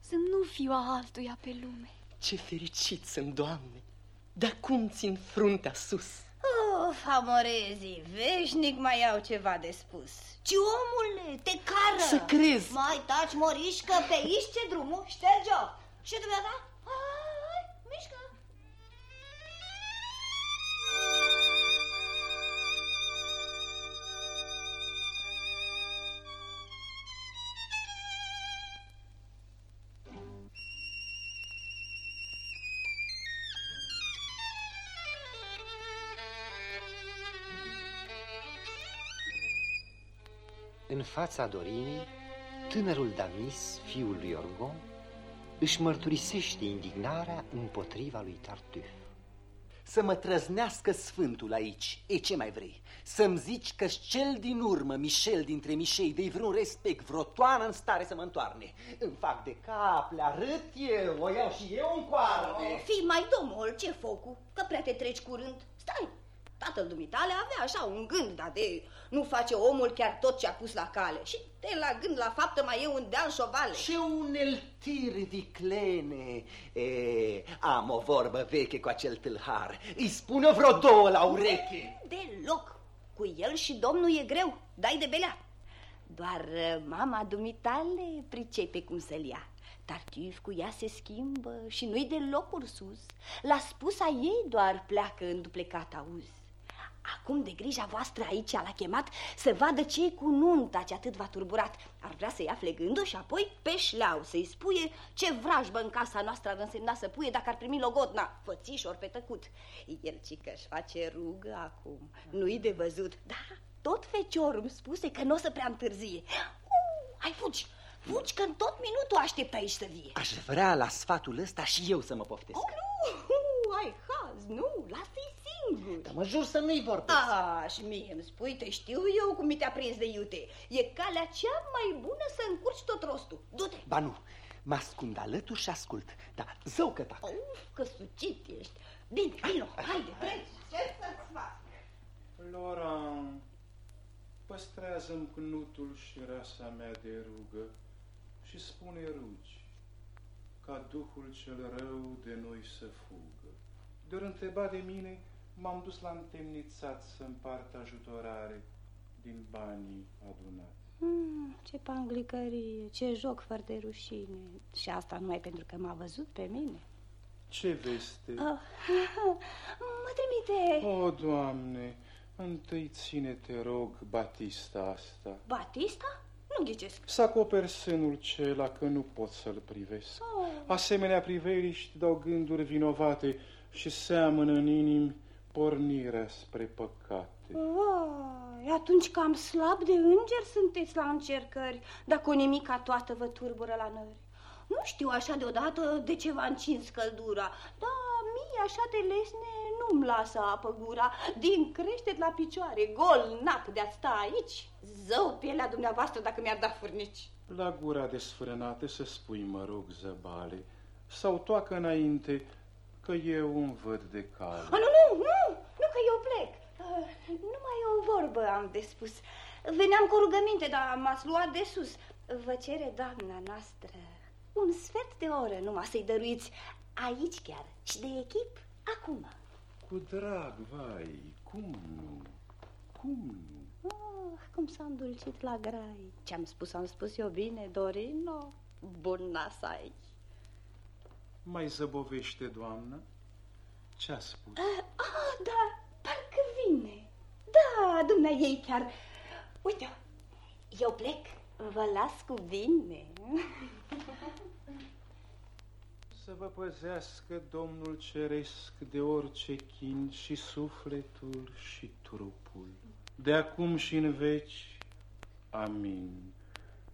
să nu fiu a altuia pe lume. Ce fericit sunt, Doamne! De cum țin fruntea sus? Of, amorezii, veșnic mai au ceva de spus. Ci omule, te cară! Să crezi! Mai taci, morișcă, pe aici ce drumul? Șterge-o! Și dumneata? În fața Dorinei, tânărul Damis, fiul lui Orgon, își mărturisește indignarea împotriva lui Tartuf. Să mă trăznească sfântul aici, e ce mai vrei? Să-mi zici că cel din urmă, Michel dintre Mișei, de vreun respect, vreo toană în stare să mă întoarne. Îmi fac de cap, le arăt eu, o iau și eu în coarne. Oh, fii mai domol, ce focul, că prea te treci curând. Stai, Tatăl dumitale avea așa un gând, dar de nu face omul chiar tot ce a pus la cale. Și de la gând la faptă mai e un deal șovale. Ce uneltiri viclene! E, am o vorbă veche cu acel tâlhar. Îi spune vreo două la ureche. Deloc. Cu el și domnul e greu. Dai de belea. Doar uh, mama dumitale pricepe cum să-l ia. Tartuf cu ea se schimbă și nu-i deloc ursus. La spus a ei doar pleacă în duplecat auz. Acum de grija voastră aici l-a chemat să vadă ce cu nunta ce atât v-a turburat. Ar vrea să ia flegându și apoi pe șleau să-i spuie ce vrajbă în casa noastră ar însemna să puie dacă ar primi logodna, fățișor pe tăcut. El ci că își face rugă acum, nu-i de văzut, da, tot fecior îmi spuse că nu o să prea întârzie. Uh, hai fugi, fugi că în tot minutul aștept aici să vie. Aș vrea la sfatul ăsta și eu să mă poftesc. Oh, nu, ai haz, nu, lasă-i singur. Dar mă jur să nu-i vorbesc. Ah, și mie îmi spui, te știu eu cum mi te-a prins de iute. E calea cea mai bună să încurci tot rostul. Du-te. Ba nu, mă ascund alături și ascult. Da, zău că tac. Uf, că sucit ești. Bine, vino, haide, treci. Ce să-ți fac? Îndează-mi cnutul și rasa mea de rugă și spune rugi, ca Duhul cel rău de noi să fugă. De ori întreba de mine, m-am dus la întemnițat să împart ajutorare din banii adunați. Mm, ce panglicărie, ce joc fără de rușine. Și asta numai pentru că m-a văzut pe mine. Ce veste? Oh, mă trimite... O, Doamne, întâi ține-te rog Batista asta. Batista? Nu ghicesc. Să acoperi sânul cela că nu pot să-l privesc. Oh. Asemenea priveliști dau gânduri vinovate și seamănă în inimi pornirea spre păcate. Vai, atunci cam slab de înger sunteți la încercări, dacă o nimica toată vă turbură la nări. Nu știu așa deodată de ce v-a încins căldura, dar mie așa de lesne nu-mi lasă apă gura. Din creștet la picioare, gol, nap de-a sta aici, zău pielea dumneavoastră dacă mi-ar da furnici. La gura desfrânată să spui, mă rog, zăbale, sau toacă înainte, că eu un văd de cale. A, nu, nu, nu, nu că eu plec. Uh, numai o vorbă am de spus. Veneam cu rugăminte, dar m-ați luat de sus. Vă cere doamna noastră un sfert de oră numai să-i dăruiți aici chiar și de echip acum. Cu drag, vai, cum nu? Cum nu? Oh, cum s-a îndulcit la grai. Ce-am spus, am spus eu bine, Dorino? Bun nasai. Mai zăbovește, doamnă? Ce-a spus? Ah, ah, da, parcă vine. Da, dumnea ei chiar. Uite, eu plec, vă las cu bine. Să vă păzească Domnul Ceresc de orice chin și sufletul și trupul, de acum și în veci. Amin.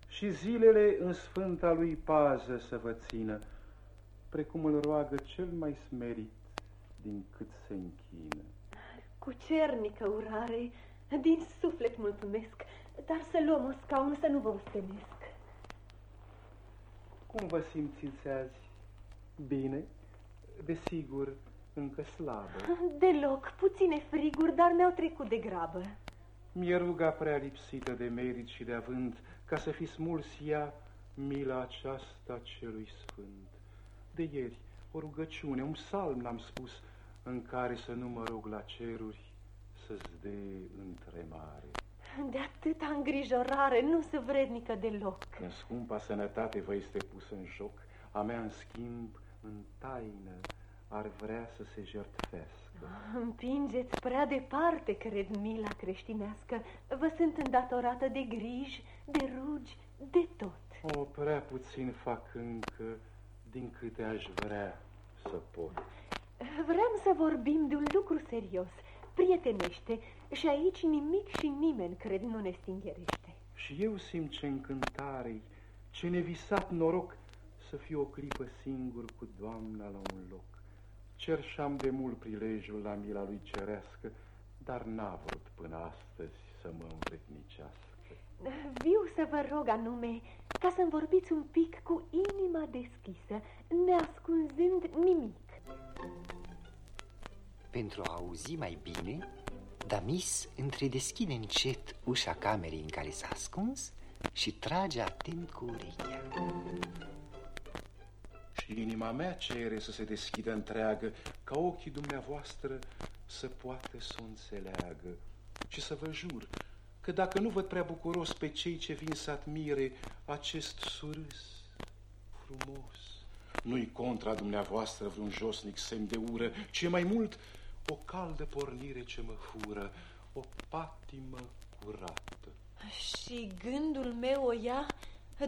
Și zilele în sfânta lui pază să vă țină, precum îl roagă cel mai smerit din cât se închină. Cu cernică urare, din suflet mulțumesc, dar să luăm un scaun să nu vă ustemesc. Cum vă simțiți azi? Bine? Desigur, încă slabă. Deloc, puține friguri, dar mi-au trecut de grabă. Mi-e ruga prea lipsită de merit și de avânt, ca să fi smuls ea mila aceasta celui sfânt. De ieri, o rugăciune, un psalm l-am spus, în care să nu mă rog la ceruri să-ți dea întremare. De atâta îngrijorare nu se vrednică deloc. În scumpa sănătate vă este pusă în joc, a mea, în schimb, în taină, ar vrea să se jertfească. Împingeți prea departe, cred, mila creștinească. Vă sunt îndatorată de griji, de rugi, de tot. O, prea puțin fac încă din câte aș vrea să pot. Vreau să vorbim de un lucru serios, prietenește, și aici nimic și nimeni, cred, nu ne stingerește. Și eu simt ce încântare ce nevisat noroc să fiu o clipă singur cu Doamna la un loc. Cer și-am de mult prilejul la mila lui cerească, dar n-a vrut până astăzi să mă învrednicească. Viu să vă rog anume ca să-mi vorbiți un pic cu inima deschisă, neascunzând nimic. Pentru a auzi mai bine, Damis întredeschide încet ușa camerei în care s-a ascuns și trage atent cu urechea. Și inima mea cere să se deschidă întreagă, ca ochii dumneavoastră să poată să o înțeleagă. Și să vă jur că dacă nu văd prea bucuros pe cei ce vin să admire acest surâs frumos, nu-i contra dumneavoastră vreun josnic semn de ură, ci mai mult o caldă pornire ce mă fură, o patimă curată. Și gândul meu o ia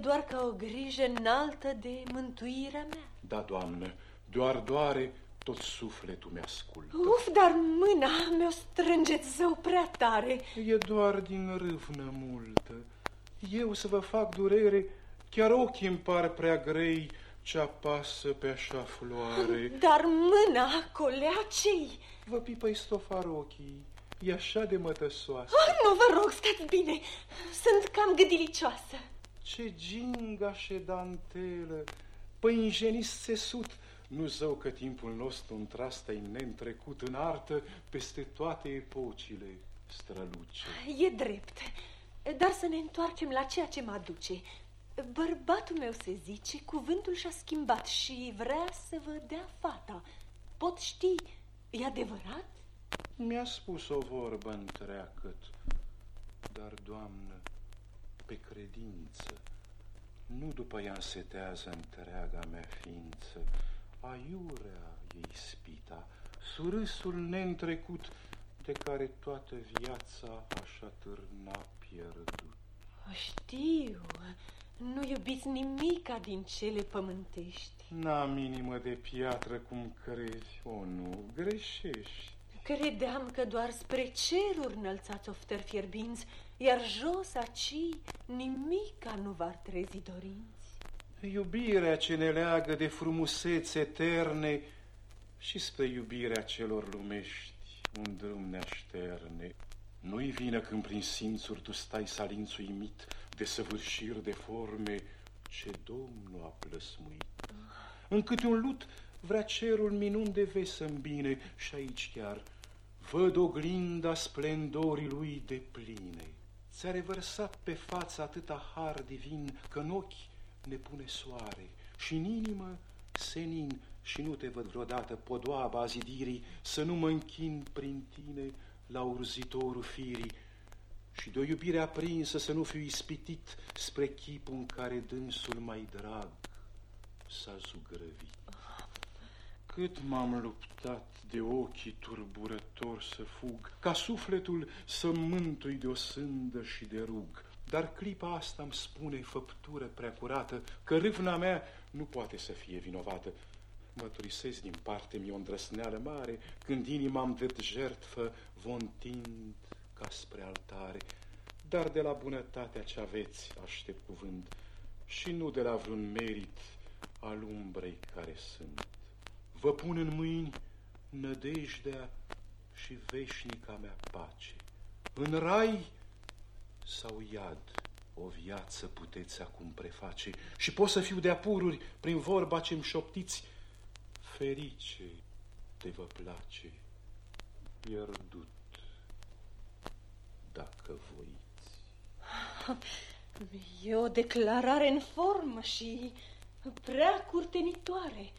doar ca o grijă înaltă de mântuirea mea. Da, doamnă, doar doare tot sufletul mi-ascultă. Uf, dar mâna mi-o strângeți zău prea tare. E doar din râvnă multă. Eu să vă fac durere, chiar ochii îmi par prea grei ce apasă pe așa floare. Dar mâna, colea cei? Vă pipăi stofar ochii, e așa de mătăsoasă. Ah, nu vă rog, stați bine, sunt cam gâdilicioasă. Ce ginga și dantelă, păinjenist țesut, nu zău că timpul nostru într-asta-i neîntrecut în artă peste toate epocile străluce. E drept. Dar să ne întoarcem la ceea ce mă aduce. Bărbatul meu se zice, cuvântul și-a schimbat și vrea să vă dea fata. Pot ști, e adevărat? Mi-a spus o vorbă întreagă, dar, doamnă, pe credință, nu după ea însetează întreaga mea ființă, aiurea ei spita, surâsul neîntrecut, de care toată viața așa târna pierdut. Știu, nu iubiți nimica din cele pământești. N-am inimă de piatră cum crezi, o nu, greșești. Credeam că doar spre ceruri înălțați oftări fierbinți, iar jos aci nimica nu v-ar trezi dorinți. Iubirea ce ne leagă de frumusețe eterne și spre iubirea celor lumești un drum ne așterne. Nu-i vină când prin simțuri tu stai salințuimit de săvârșiri de forme ce Domnul a plăsmuit. În câte un lut vrea cerul minun de vezi să bine și aici chiar văd oglinda splendorii lui de pline. Ți-a revărsat pe față atâta har divin că în ochi ne pune soare și în inimă senin și nu te văd vreodată podoaba zidirii să nu mă închin prin tine la urzitorul firii și de o iubire aprinsă să nu fiu ispitit spre chipul în care dânsul mai drag s-a zugrăvit. Cât m-am luptat de ochii turburători să fug, ca sufletul să mântui de o sândă și de rug. Dar clipa asta îmi spune făptură prea curată că râvna mea nu poate să fie vinovată. Măturisesc din parte mi o îndrăsneală mare când inima am drept jertfă vontind ca spre altare. Dar de la bunătatea ce aveți aștept cuvânt și nu de la vreun merit al umbrei care sunt. Vă pun în mâini nădejdea și veșnica mea pace. În rai sau iad o viață puteți acum preface și pot să fiu de apururi prin vorba ce-mi șoptiți ferice te vă place, pierdut dacă voiți. E o declarare în formă și prea curtenitoare,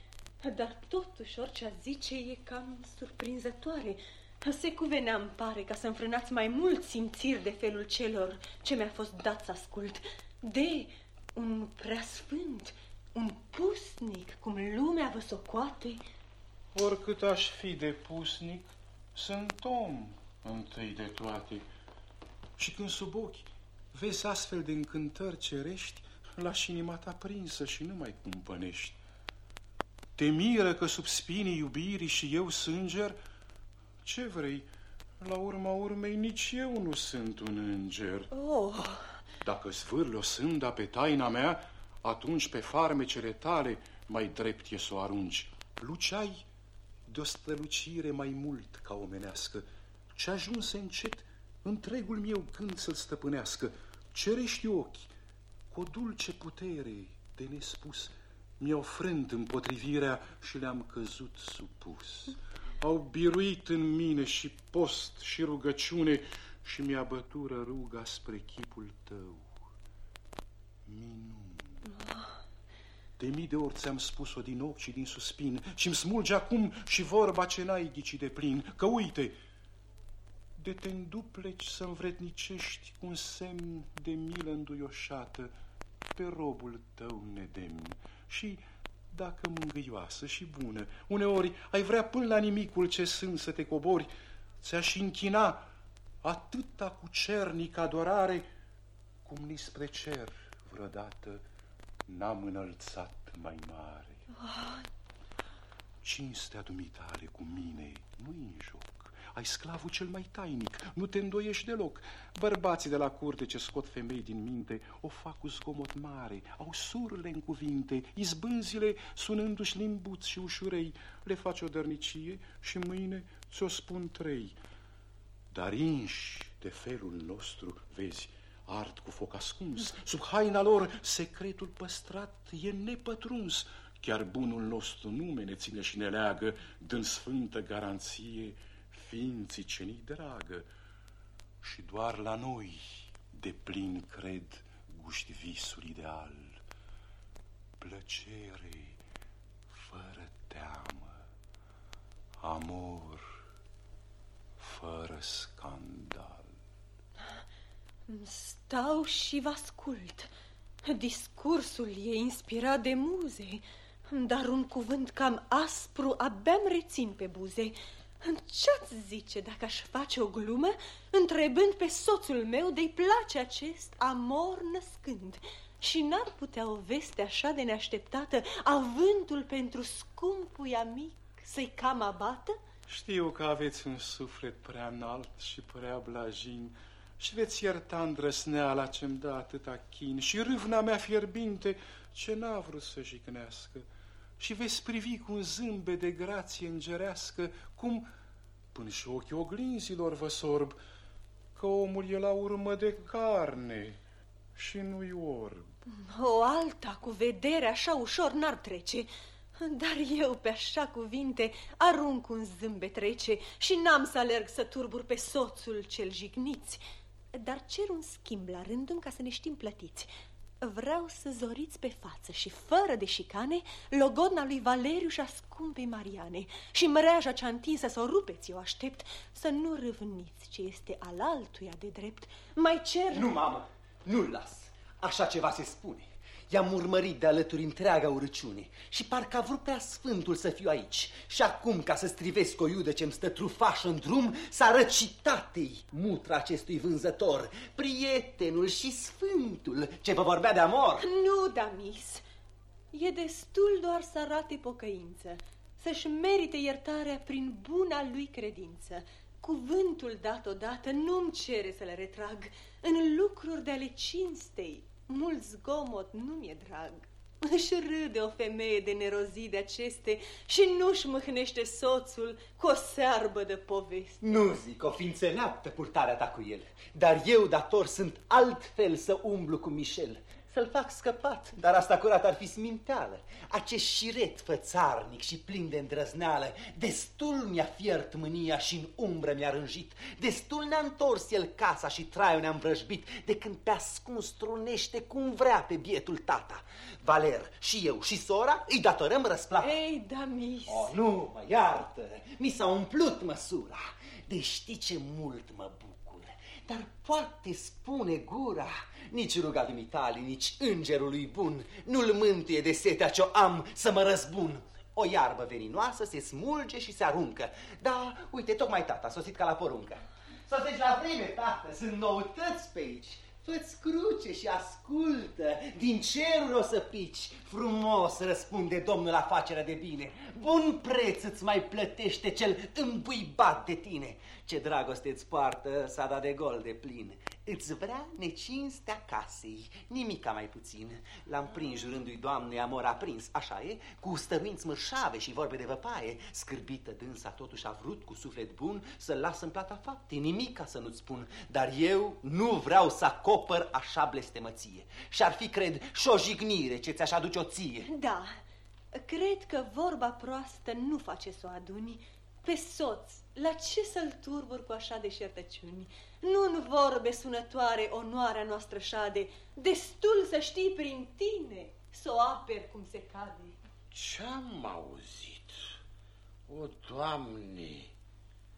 dar totuși orice a zice e cam surprinzătoare. Se cuvenea, îmi pare, ca să înfrânați mai mult simțiri de felul celor ce mi-a fost dat să ascult, de un preasfânt, un pusnic, cum lumea vă socoate? Oricât aș fi de pusnic, sunt om întâi de toate. Și când sub ochi vezi astfel de încântări cerești, lași inima ta prinsă și nu mai cumpănești. Te miră că sub spinii iubirii și eu sânger? Ce vrei? La urma urmei nici eu nu sunt un înger. Oh. Dacă zvârl o sânda pe taina mea, atunci pe farmecele tale mai drept e să o arunci. Luceai de o strălucire mai mult ca omenească, ce ajunse încet întregul meu gând să-l stăpânească. Cerești ochi, cu o dulce putere de nespus, mi-au frânt împotrivirea și le-am căzut supus. Au biruit în mine și post și rugăciune și mi-a bătură ruga spre chipul tău. Minune. De mii de ori ți-am spus-o din ochi și din suspin și-mi smulge acum și vorba ce n-ai ghici de plin, că uite, de te îndupleci să învrednicești un semn de milă înduioșată pe robul tău nedemn și dacă mângâioasă și bună, uneori ai vrea până la nimicul ce sunt să te cobori, ți-aș închina atâta cu cernic adorare, cum ni spre cer vreodată n-am înălțat mai mare. Oh. Cinstea dumitale cu mine nu în joc. Ai sclavul cel mai tainic, nu te îndoiești deloc. Bărbații de la curte ce scot femei din minte o fac cu zgomot mare, au surle în cuvinte, izbânzile sunându-și limbuți și ușurei, le faci o dărnicie și mâine ți-o spun trei. Dar inși de felul nostru, vezi, ard cu foc ascuns. Sub haina lor secretul păstrat e nepătruns. Chiar bunul nostru nume ne ține și ne leagă, dând sfântă garanție ființii ce ni dragă. Și doar la noi, de plin cred guști visul ideal, plăcere fără teamă, amor fără scandal. Stau și vă ascult. Discursul e inspirat de muze, dar un cuvânt cam aspru abia rețin pe buze. Ce-ați zice dacă aș face o glumă întrebând pe soțul meu de-i place acest amor născând? Și n-ar putea o veste așa de neașteptată, avântul pentru scumpul amic să-i cam abată? Știu că aveți un suflet prea înalt și prea blajin și veți ierta îndrăsneala ce-mi dă atâta chin și râvna mea fierbinte ce n-a vrut să jignească și veți privi cu un zâmbet de grație îngerească cum, până și ochii oglinzilor vă sorb, că omul e la urmă de carne și nu-i orb. O alta cu vedere așa ușor n-ar trece, dar eu pe așa cuvinte arunc un zâmbet rece și n-am să alerg să turbur pe soțul cel jigniți, dar cer un schimb la rândul ca să ne știm plătiți. Vreau să zoriți pe față și fără de șicane logodna lui Valeriu și a scumpei Mariane și mreaja cea întinsă să o rupeți, eu aștept, să nu râvniți ce este al altuia de drept. Mai cer... Nu, mamă, nu-l las. Așa ceva se spune. I-am urmărit de alături întreaga urăciune și parcă a vrut prea sfântul să fiu aici. Și acum, ca să strivesc o iudă ce-mi stă trufaș în drum, s-a răcitatei mutra acestui vânzător, prietenul și sfântul ce vă vorbea de amor. Nu, Damis, e destul doar să arate pocăință, să-și merite iertarea prin buna lui credință. Cuvântul dat odată nu-mi cere să le retrag în lucruri de ale cinstei, mult zgomot nu mi-e drag. Își râde o femeie de nerozii de aceste și nu-și mâhnește soțul cu o searbă de povesti. Nu zic, o ființă neaptă purtarea ta cu el, dar eu dator sunt altfel să umblu cu Michel să-l fac scăpat, dar asta curat ar fi sminteală. Acest șiret fățarnic și plin de îndrăzneală, destul mi-a fiert mânia și în umbră mi-a rânjit, destul ne-a întors el casa și traiul ne-a învrăjbit, de când pe ascuns strunește cum vrea pe bietul tata. Valer, și eu și sora îi datorăm răsplata. Ei, Damis! Oh, nu, mă iartă, mi s-a umplut măsura. De știi ce mult mă bucur, dar poate spune gura nici ruga dumitale, nici îngerului bun nu-l mântuie de setea ce-o am să mă răzbun. O iarbă veninoasă se smulge și se aruncă. Da, uite, tocmai tata a sosit ca la poruncă. Sosești la vreme, tată, sunt noutăți pe aici. Fă-ți cruce și ascultă, din cerul o să pici. Frumos răspunde domnul afacerea de bine. Bun preț îți mai plătește cel îmbuibat de tine. Ce dragoste îți poartă sada de gol de plin. Îți vrea necinstea casei, nimica mai puțin. L-am prins jurându-i doamne amor aprins, așa e, cu stăruinți mărșave și vorbe de văpaie. Scârbită dânsa totuși a vrut cu suflet bun să-l las în plata fapte, nimica să nu-ți spun. Dar eu nu vreau să acopăr așa blestemăție. Și-ar fi, cred, și o jignire ce ți-aș aduce o ție. Da, cred că vorba proastă nu face să o aduni. Pe soț, la ce să-l turbur cu așa deșertăciuni? Nu în vorbe sunătoare onoarea noastră șade, destul să știi prin tine să o aperi cum se cade. Ce-am auzit? O, Doamne,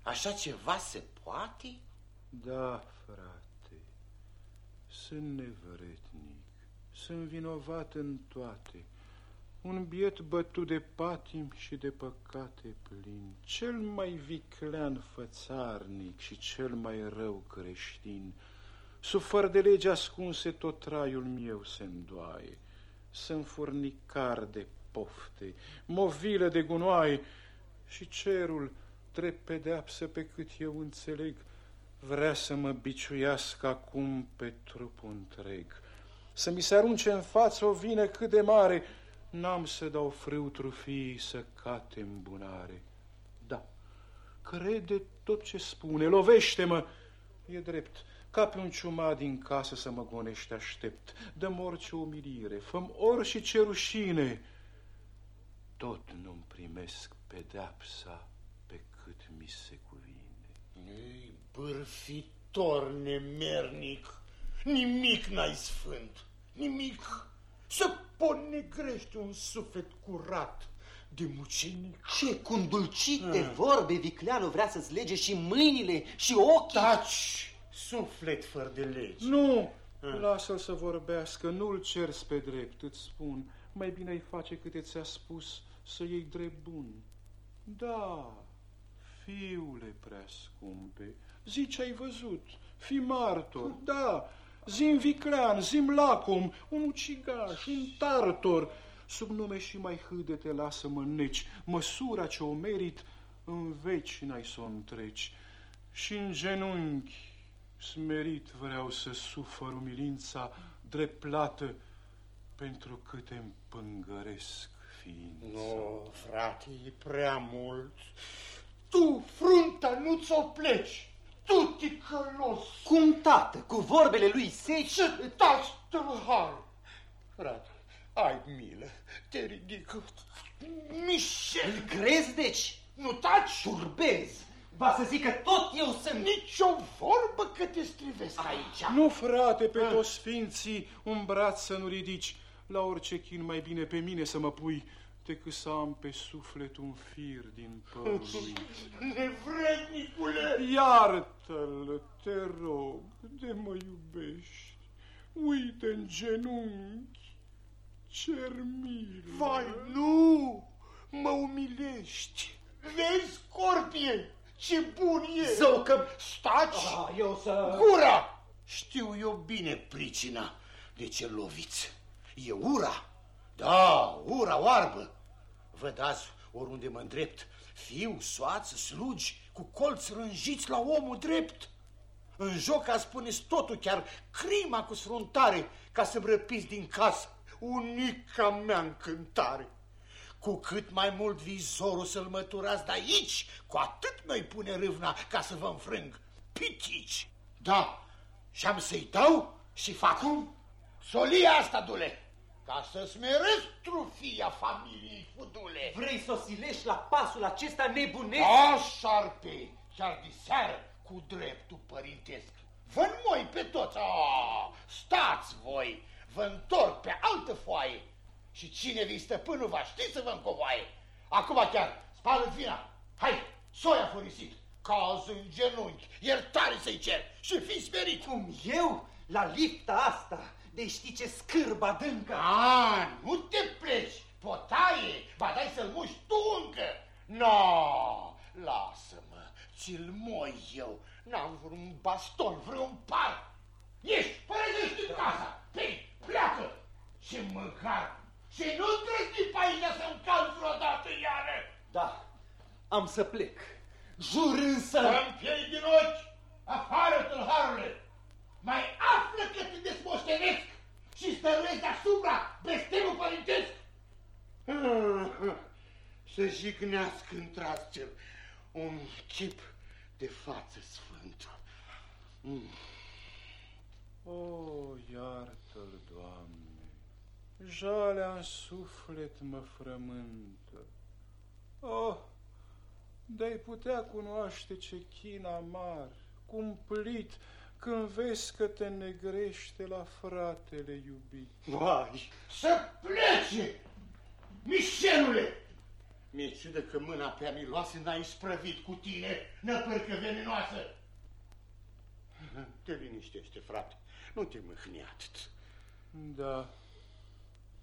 așa ceva se poate? Da, frate, sunt nevrednic, sunt vinovat în toate. Un biet bătut de patim și de păcate plin, cel mai viclean fățarnic și cel mai rău creștin. Sub făr de lege ascunse tot traiul meu se îndoaie. Sunt furnicar de pofte, movilă de gunoaie și cerul, drept pedeapsă pe cât eu înțeleg, vrea să mă biciuiască acum pe trupul întreg. Să mi se arunce în față o vină cât de mare, N-am să dau frâu trufii să cate în bunare. Da, crede tot ce spune, lovește-mă. E drept, ca pe un ciuma din casă să mă gonește aștept. Dăm orice umilire, făm orice rușine. Tot nu-mi primesc pedeapsa pe cât mi se cuvine. Ei, bârfitor nemernic, Nimic n-ai sfânt, nimic. Să ponegrești un suflet curat de mucenic. Ce cu îndulcite ah. vorbe vicleanul vrea să-ți lege și mâinile și ochii? Taci, suflet fără de legi. Nu, ah. lasă-l să vorbească, nu-l ceri pe drept, îți spun. Mai bine ai face câte ți-a spus să iei drept bun. Da, fiule prea scumpe, zi ce ai văzut, fi martor, da, zim viclean, zim lacom, un ucigaș, un tartor, sub nume și mai hâde te lasă măneci, măsura ce o merit în veci n-ai să o întreci. Și în genunchi smerit vreau să sufăr umilința drept plată pentru câte îmi pângăresc ființa. Nu, frate, e prea mult. Tu, frunta, nu ți-o pleci. Tu, ticălos. Cum, tată, cu vorbele lui seci? Să taci, tâlhar. Frate, ai milă, te ridic. Mișel. Îl crezi, deci? Nu taci? Turbezi. Va să zic că tot eu sunt... Nici o vorbă că te strivesc aici. Nu, frate, pe ah. toți sfinții un braț să nu ridici. La orice chin mai bine pe mine să mă pui decât să am pe suflet un fir din părul lui. Nevrednicule! Iartă-l, te rog, de mă iubești. Uite în genunchi, cer milă. Vai, nu! Mă umilești! Vezi, Scorpie, ce bun e! Zău că... Staci! Ah, eu să... Gura! Știu eu bine pricina de ce loviți. E ura. Da, ura oarbă. Văd azi oriunde mă îndrept, fiu, soață, slugi, cu colți rânjiți la omul drept. În joc a spuneți totul, chiar crima cu sfruntare, ca să-mi răpiți din casă unica mea încântare. Cu cât mai mult vizorul să-l măturați de aici, cu atât noi pune râvna ca să vă înfrâng. Pitici! Da, și am să-i dau și fac cum? Solia asta, dule! Ca să smeresc trufia familiei Fudule. Vrei să o silești la pasul acesta nebunesc? Da, șarpe, chiar de seară, cu dreptul părintesc. Vă moi pe toți, oh, stați voi, vă întorc pe altă foaie. Și cine vi stăpânul va ști să vă încovoaie. Acum chiar, spală vina, hai, soia furisit, caz în genunchi, iertare să-i cer și fi sperit. Cum eu? La lifta asta? De știi ce scârbă adâncă. A, nu te pleci, potaie, ba dai să-l muși tu încă. No, lasă-mă, ți-l moi eu, n-am vreun baston, vreun par. Ești, părăsești în casa, pe pleacă și măcar și nu treci pe aici să-mi calzi vreodată iară. Da, am să plec. Jur însă... Să-mi piei din ochi, afară, tâlharule mai află că te desmoștenesc și stăruiesc deasupra blestemul părintesc. Să jignească într-astfel un chip de față sfântă. Mm. O, iartă-l, Doamne, jalea în suflet mă frământă. Oh, de-ai putea cunoaște ce chin amar, cumplit, când vezi că te negrește la fratele iubit. Vai, să plece! Mișelule! Mi-e ciudă că mâna pe miloasă n-ai sprăvit cu tine, năpârcă veninoasă. Te liniștește, frate, nu te mâhni atât. Da,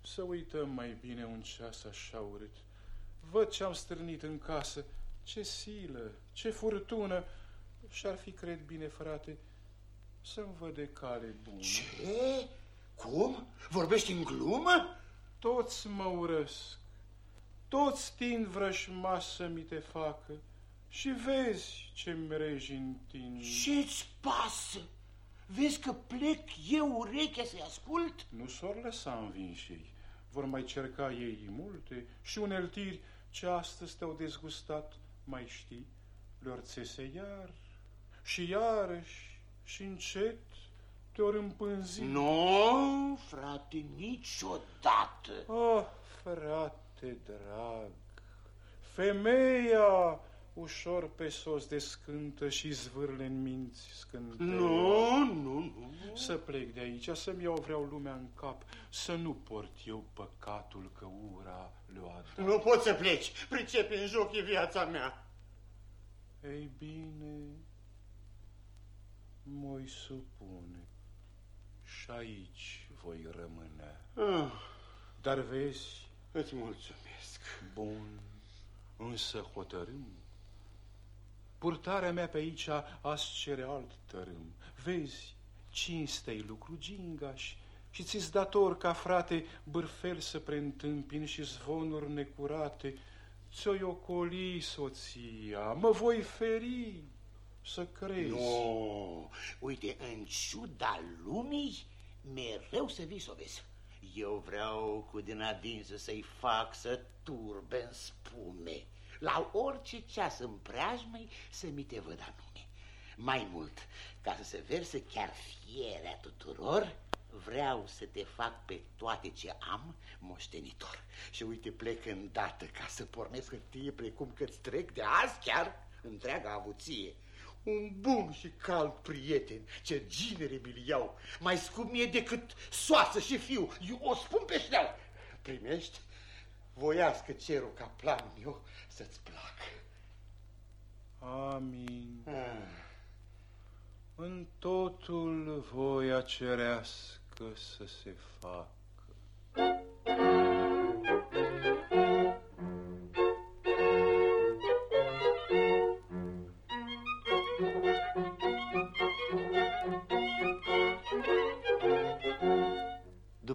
să uităm mai bine un ceas așa urât. Văd ce-am strânit în casă, ce silă, ce furtună. Și-ar fi, cred bine, frate, să-mi văd de cale bună. Ce? Cum? Vorbești în glumă? Toți mă urăsc. Toți tind vrășmaș să mi te facă. Și vezi ce mreji întind. Ce-ți pasă? Vezi că plec eu urechea să-i ascult? Nu s-or lăsa învinșei. Vor mai cerca ei multe și uneltiri ce astăzi te-au dezgustat, mai știi, le-or țese iar și iarăși și încet te-ori împânzi. Nu, frate, niciodată. Oh, frate drag, femeia ușor pe sos descântă și zvârle în minți scântă. Nu, nu, nu. Să plec de aici, să-mi iau vreau lumea în cap, să nu port eu păcatul că ura le-o Nu poți să pleci, pricepi în joc e viața mea. Ei bine, moi supune și aici voi rămâne. Ah. Dar vezi... Îți mulțumesc. Bun, însă hotărâm. Purtarea mea pe aici ați cere alt tărâm. Vezi, cinstei lucru gingaș și ți-ți dator ca frate bârfel să preîntâmpin și zvonuri necurate. Ți-o ocoli soția, mă voi feri să crezi. Nu, uite, în ciuda lumii, mereu să vii să o vezi. Eu vreau cu din adinsă să-i fac să turbe în spume. La orice ceas în preajmăi să mi te văd anume. Mai mult, ca să se verse chiar fierea tuturor, vreau să te fac pe toate ce am moștenitor. Și uite, plec îndată ca să pornesc hârtie precum că-ți trec de azi chiar întreaga avuție. Un bun și cald prieten, ce ginere mi iau, mai scump mie decât soasă și fiu, eu o spun pe șleau. Primești? Voiască cerul ca planul meu să-ți placă. Amin. Ah. În totul voia cerească să se facă.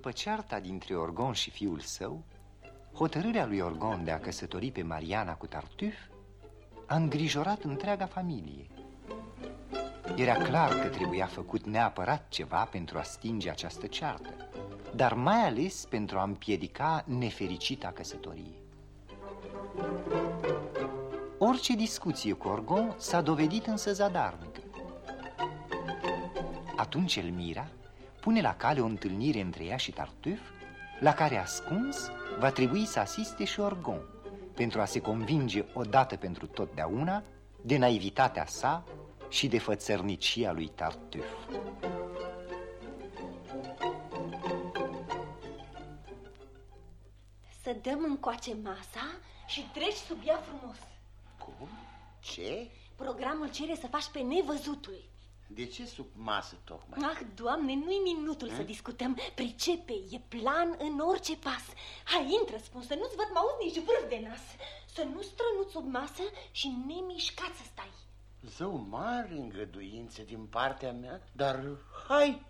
După cearta dintre Orgon și fiul său, hotărârea lui Orgon de a căsători pe Mariana cu Tartuf a îngrijorat întreaga familie. Era clar că trebuia făcut neapărat ceva pentru a stinge această ceartă, dar mai ales pentru a împiedica nefericita căsătorie. Orice discuție cu Orgon s-a dovedit însă zadarnică. Atunci Elmira pune la cale o întâlnire între ea și Tartuf, la care ascuns va trebui să asiste și Orgon, pentru a se convinge odată pentru totdeauna de naivitatea sa și de fățărnicia lui Tartuf. Să dăm încoace masa și treci sub ea frumos. Cum? Ce? Programul cere să faci pe nevăzutul. De ce sub masă tocmai? Ah, doamne, nu-i minutul hmm? să discutăm. Pricepe, e plan în orice pas. Hai, intră, spun, să nu-ți văd mauz nici vârf de nas. Să nu strănuți sub masă și nemișcat să stai. Zău mari îngăduințe din partea mea, dar hai,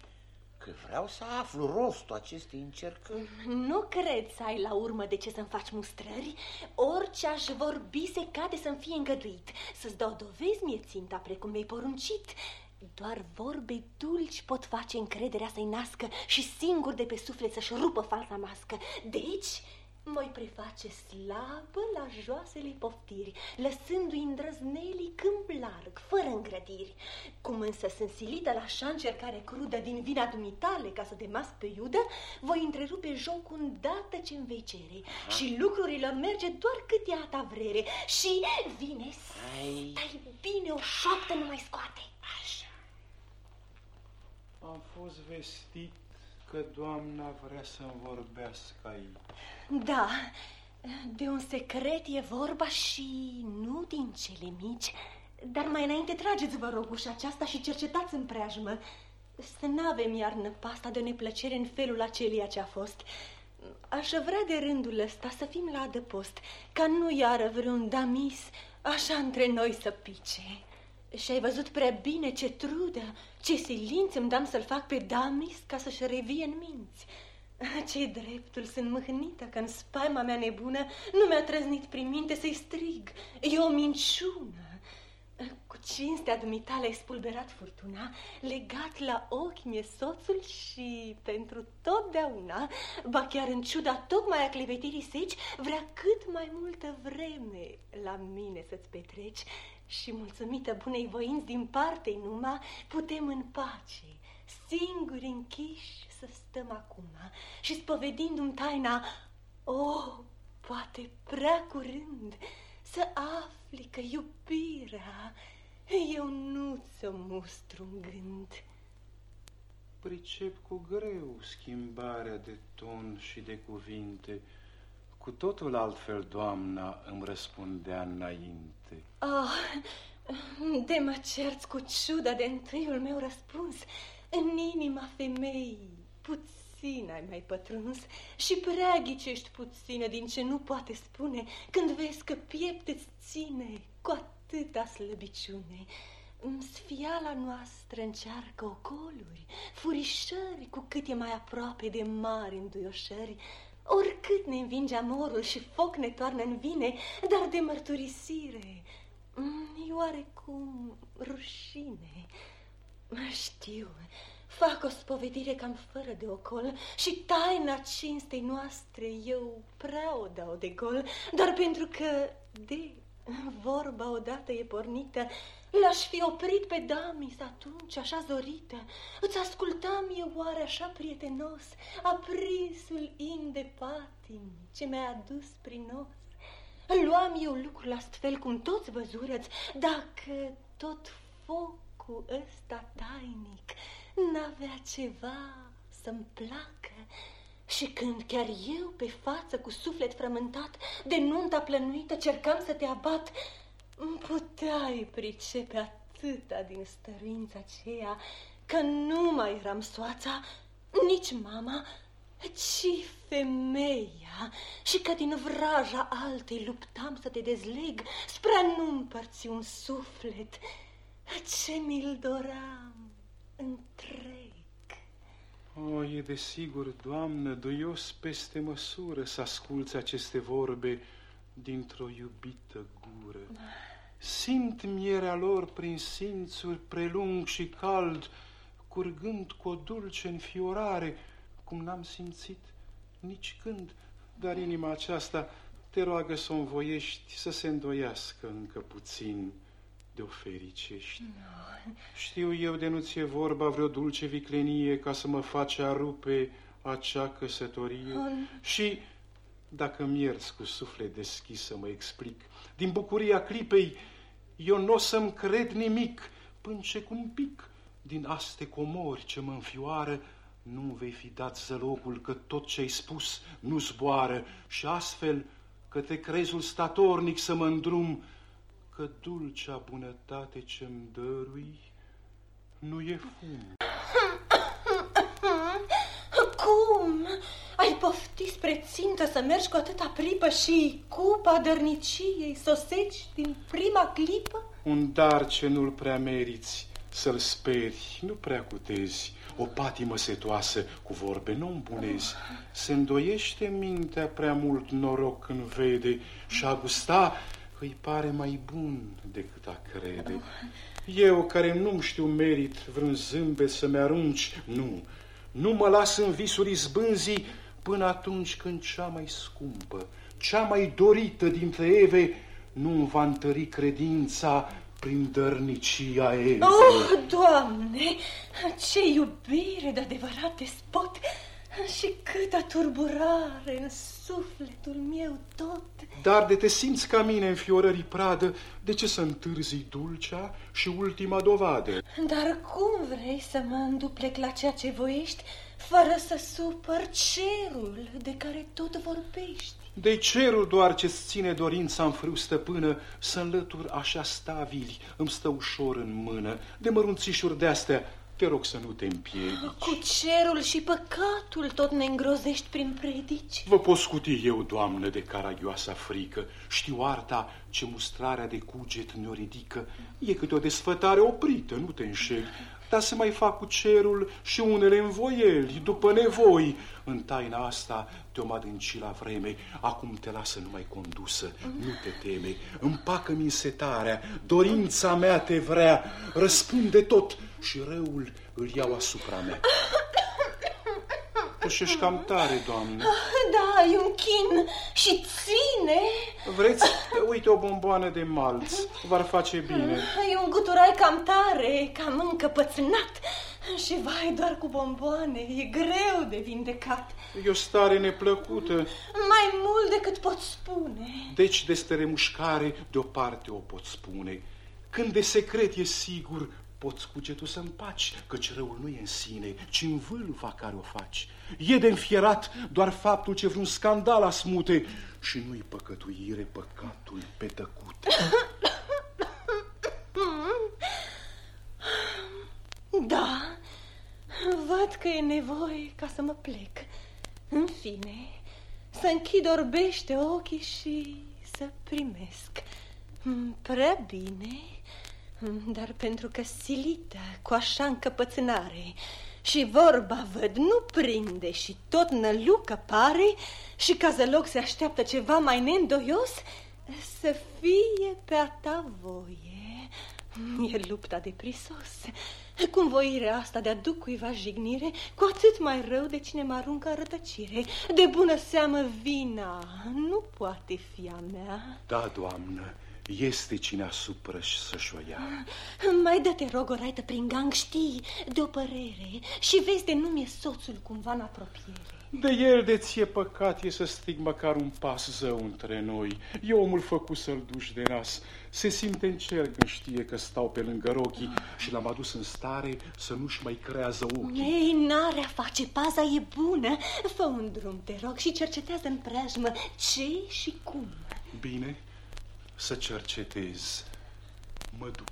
că vreau să aflu rostul acestei încercări. Nu cred să ai la urmă de ce să-mi faci mustrări. Orice aș vorbi se cade să-mi fie îngăduit. Să-ți dau dovezi mie ținta precum mi-ai poruncit. Doar vorbe dulci pot face încrederea să-i nască și singur de pe suflet să-și rupă falsa mască. Deci, Mă preface slabă la joasele poftiri, lăsându-i îndrăznelii câmp larg, fără îngrădiri. Cum însă sunt silită la așa încercare crudă din vina dumitale ca să demas pe iudă, voi întrerupe jocul îndată ce-mi vei cere. Aha. Și lucrurile merge doar cât ea ta vrere. Și vine, Ai... stai bine, o șoaptă nu mai scoate. Așa. Am fost vestit că doamna vrea să-mi vorbească aici. Da, de un secret e vorba și nu din cele mici. Dar mai înainte trageți, vă rog, ușa aceasta și cercetați în preajmă. Să n-avem iarnă pasta de neplăcere în felul acelia ce a fost. Aș vrea de rândul ăsta să fim la adăpost, ca nu iară vreun damis așa între noi să pice. Și ai văzut prea bine ce trudă, ce silință îmi dam să-l fac pe Damis ca să-și revie în minți. Ce dreptul, sunt mâhnită că în spaima mea nebună nu mi-a trăznit prin minte să-i strig. E o minciună. Cu cinstea dumitale ai spulberat furtuna, legat la ochi mie soțul și pentru totdeauna, ba chiar în ciuda tocmai a clevetirii seci, vrea cât mai multă vreme la mine să-ți petreci și mulțumită bunei voinți din partea numai, putem în pace, singuri închiși să stăm acum și spovedindu-mi taina, o, oh, poate prea curând, să afli că iubirea eu nu ți-o mustru în gând. Pricep cu greu schimbarea de ton și de cuvinte. Cu totul altfel doamna îmi răspundea înainte. Ah, de mă cerți cu ciuda de întâiul meu răspuns. În inima femeii, puțin ai mai pătruns și prea ghicești puțină din ce nu poate spune când vezi că piept îți ține cu atâta slăbiciune. Sfiala noastră încearcă ocoluri, furișări, cu cât e mai aproape de mari înduioșări, oricât ne învinge amorul și foc ne toarnă în vine, dar de mărturisire e oarecum rușine. Știu, fac o spovedire cam fără de ocol și taina cinstei noastre eu prea o dau de gol, dar pentru că de vorba odată e pornită, L-aș fi oprit pe Damis atunci, așa zorită. Îți ascultam eu oare așa prietenos aprinsul in de patimi ce mi-ai adus prin os. Luam eu lucrul astfel cum toți văzurăți, dacă tot focul ăsta tainic n-avea ceva să-mi placă, și când chiar eu pe față cu suflet frământat de nunta plănuită cercam să te abat, Puteai pricepe atâta din stărința aceea că nu mai eram soața, nici mama, ci femeia. Și că din vraja altei luptam să te dezleg spre a nu împărți un suflet. Ce mi-l doram întreg. O, e de sigur, doamnă, duios peste măsură să asculți aceste vorbe dintr-o iubită gură. Simt mierea lor prin simțuri prelung și cald, curgând cu o dulce înfiorare, cum n-am simțit nici când, dar inima aceasta te roagă să o învoiești să se îndoiască încă puțin de o fericești. No. Știu eu de nu ți-e vorba vreo dulce viclenie ca să mă face a rupe acea căsătorie On... și dacă mi cu suflet deschis să mă explic, din bucuria clipei, eu nu o să-mi cred nimic, până ce cu un pic din aste comori ce mă înfioară, nu vei fi dat să locul că tot ce-ai spus nu zboară și astfel că te crezul statornic să mă îndrum, că dulcea bunătate ce-mi dărui nu e fum. Cum? Ai pofti spre țintă să mergi cu atâta pripă și cupa dărniciei sosești din prima clipă? Un dar ce nu-l prea meriți, să-l speri, nu prea cutezi. O patimă setoasă cu vorbe nu îmbunezi. Se îndoiește mintea prea mult noroc când vede și a gusta îi pare mai bun decât a crede. Eu care nu știu merit vreun zâmbet să-mi arunci, nu, nu mă las în visuri izbânzii până atunci când cea mai scumpă, cea mai dorită dintre Eve nu va întări credința prin dărnicia Eve. Oh, Doamne, ce iubire de adevărat despot și câtă turburare în sufletul meu tot. Dar de te simți ca mine în fiorării pradă, de ce să întârzi dulcea și ultima dovadă? Dar cum vrei să mă înduplec la ceea ce voiești, fără să supăr cerul de care tot vorbești? de cerul doar ce-ți ține dorința în frâu stăpână, să înlătur așa stavili, îmi stă ușor în mână, de mărunțișuri de-astea, te rog să nu te împiedici. Cu cerul și păcatul tot ne îngrozești prin predici. Vă pot scuti eu, doamnă, de caragioasa frică. Știu arta ce mustrarea de cuget ne-o ridică. E câte o desfătare oprită, nu te înșeli dar să mai fac cu cerul și unele învoieli, după nevoi. În taina asta te-o adânci la vreme, acum te lasă numai condusă, nu te teme, împacă-mi setarea, dorința mea te vrea, răspunde tot și răul îl iau asupra mea. Și ești cam tare, doamnă. Da, e un chin și ține. Vreți? Uite o bomboană de malț. V-ar face bine. E un guturai cam tare, cam încăpățânat. Și vai, doar cu bomboane, e greu de vindecat. E o stare neplăcută. Mai mult decât pot spune. Deci de stăremușcare, deoparte o pot spune. Când de secret e sigur, poți cugetul să împaci, căci răul nu e în sine, ci în vâlva care o faci. E de înfierat doar faptul ce vreun scandal asmute și nu-i păcătuire păcatul pe tăcut. Da, văd că e nevoie ca să mă plec. În fine, să închid orbește ochii și să primesc. Prea bine, dar pentru că silită cu așa încăpățânare și vorba văd nu prinde și tot nălucă pare și ca zăloc se așteaptă ceva mai neîndoios, să fie pe a ta voie. E lupta de prisos. Cum voirea asta de a duc cuiva jignire, cu atât mai rău de cine mă aruncă în rătăcire. De bună seamă vina nu poate fi a mea. Da, doamnă, este cine asupra și să-și o ia. Mai dă-te rog o raită prin gang, știi, de o părere și vezi de nu mi-e soțul cumva în apropiere. De el de ție păcat e să strig măcar un pas zău între noi. E omul făcut să-l duci de nas. Se simte în cer când știe că stau pe lângă rochii și l-am adus în stare să nu-și mai creează ochii. Ei, n-are a face, paza e bună. Fă un drum, te rog, și cercetează în preajmă ce și cum. Bine, să cercetez. Mă duc.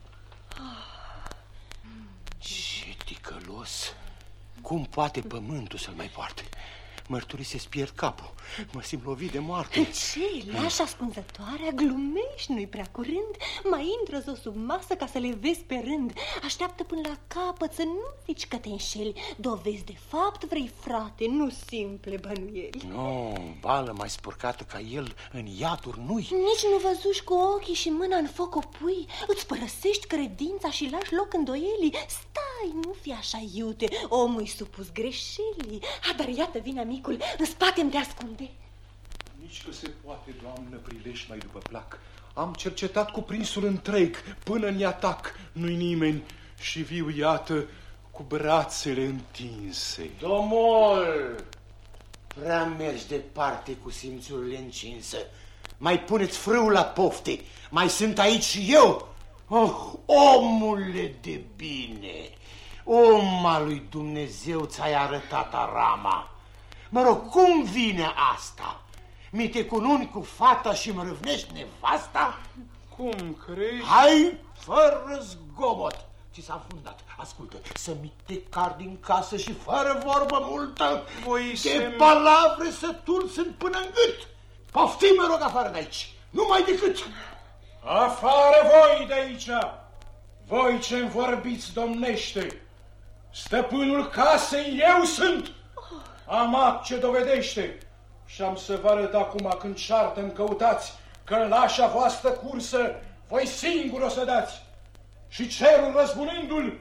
Ce ticălos! Cum poate pământul să-l mai poarte? Mărturisesc pierd capul. Mă simt lovit de moarte. Ce? Lași ascunzătoarea? Glumești, nu-i prea curând? Mai intră zo sub masă ca să le vezi pe rând. Așteaptă până la capăt să nu zici că te înșeli. Dovezi de fapt vrei, frate, nu simple bănuieli. Nu, bală mai spurcată ca el în iaturi nu-i. Nici nu văzuși cu ochii și mâna în foc o pui. Îți părăsești credința și lași loc îndoielii. Stai, nu fi așa iute, omul supus greșelii. Ha, dar iată vine amicul, în spate te ascunde. Nici că se poate, doamnă, prilești mai după plac. Am cercetat cu prinsul întreg, până în atac, nu-i nimeni. Și viu, iată, cu brațele întinse. Domol, prea mergi departe cu simțurile încinse. Mai puneți frâul la pofte, mai sunt aici și eu. Oh, omule de bine, oma lui Dumnezeu ți-ai arătat arama. Mă rog, cum vine asta? Mi te cununi cu fata și mă râvnești nevasta? Cum crezi? Hai, fără zgomot! Ți s-a fundat. Ascultă, să mi te car din casă și fără vorbă multă. Voi de se... palavre sătul sunt până în gât. Poftim, mă rog, afară de aici. Numai decât. Afară voi de aici! Voi ce vorbiți domnește! Stăpânul casei eu sunt! Am act ce dovedește și am să vă arăt acum când ceartă îmi căutați că în lașa voastră cursă voi singur o să dați. Și cerul răzbunându-l,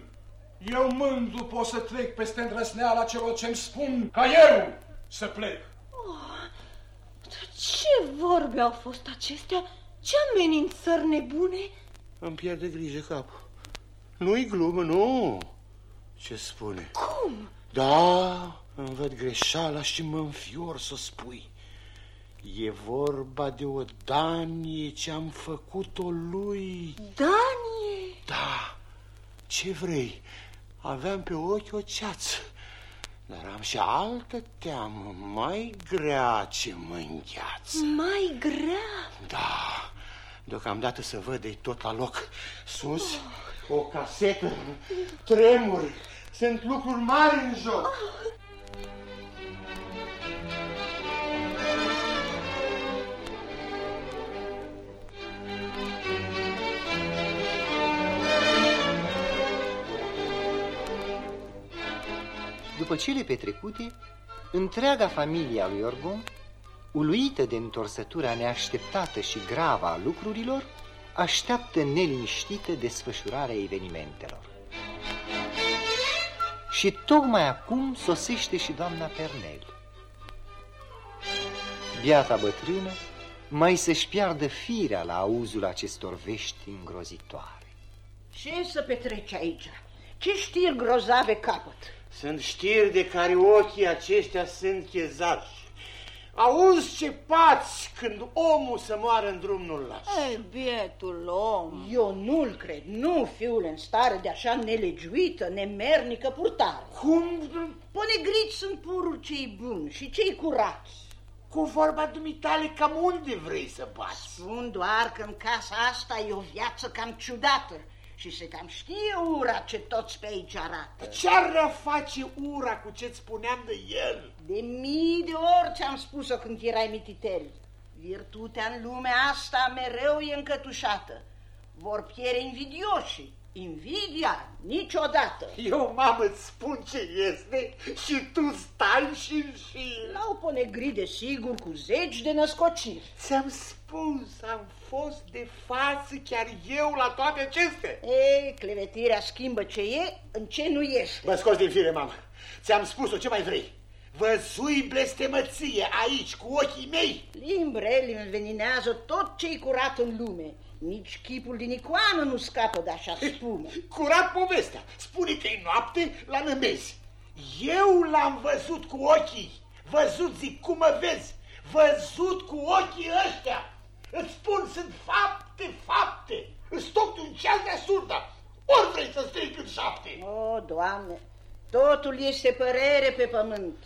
eu mândru pot să trec peste îndrăsneala celor ce-mi spun ca eu să plec. Ce vorbe au fost acestea? Ce amenințări nebune? Îmi pierde grijă capul. Nu-i glumă, nu. Ce spune? Cum? Da, îmi văd greșeala și mă înfior să spui. E vorba de o danie ce am făcut-o lui. Danie? Da, ce vrei? Aveam pe ochi o ceață, dar am și altă teamă, mai grea ce mă îngheață. Mai grea? Da, deocamdată să văd de tot la loc. Sus, o casetă, tremuri, sunt lucruri mari în joc. După cele petrecute, întreaga familie a lui Orgon, uluită de întorsătura neașteptată și gravă a lucrurilor, așteaptă neliniștită desfășurarea evenimentelor. Și tocmai acum sosește și doamna Pernel. Biata bătrână mai să-și piardă firea la auzul acestor vești îngrozitoare. Ce să petrece aici? Ce știri grozave capăt? Sunt știri de care ochii aceștia sunt chezași. Auzi ce pați când omul să moară în drumul las. Ei, bietul om. Eu nu-l cred, nu, fiule, în stare de așa nelegiuită, nemernică purtare. Cum? Pune griți sunt purul cei buni și cei curați. Cu vorba dumitale, cam unde vrei să bați? Spun doar că în casa asta e o viață cam ciudată și se cam știe ura ce toți pe aici arată. Ce-ar face ura cu ce-ți spuneam de el? De mii de ori ți-am spus-o când erai mititel. Virtutea în lumea asta mereu e încătușată. Vor piere invidioși. Invidia niciodată. Eu, mamă, îți spun ce este și tu stai și înșiri. L-au pune gride sigur cu zeci de născociri. Ți-am spus, am fost de față chiar eu la toate acestea. Ei, clevetirea schimbă ce e în ce nu este. Mă scoți din fire, mamă. Ți-am spus-o, ce mai vrei? Văzui blestemăție aici, cu ochii mei. Limbrele înveninează tot ce-i curat în lume. Nici chipul din icoană nu scapă de așa spumă. Curat povestea. Spune că e noapte la nămezi. Eu l-am văzut cu ochii. Văzut, zic, cum mă vezi. Văzut cu ochii ăștia. Îți spun, sunt fapte, fapte. Îți toc un ceas de surda. Ori vrei să strici în șapte. O, Doamne, totul este părere pe pământ.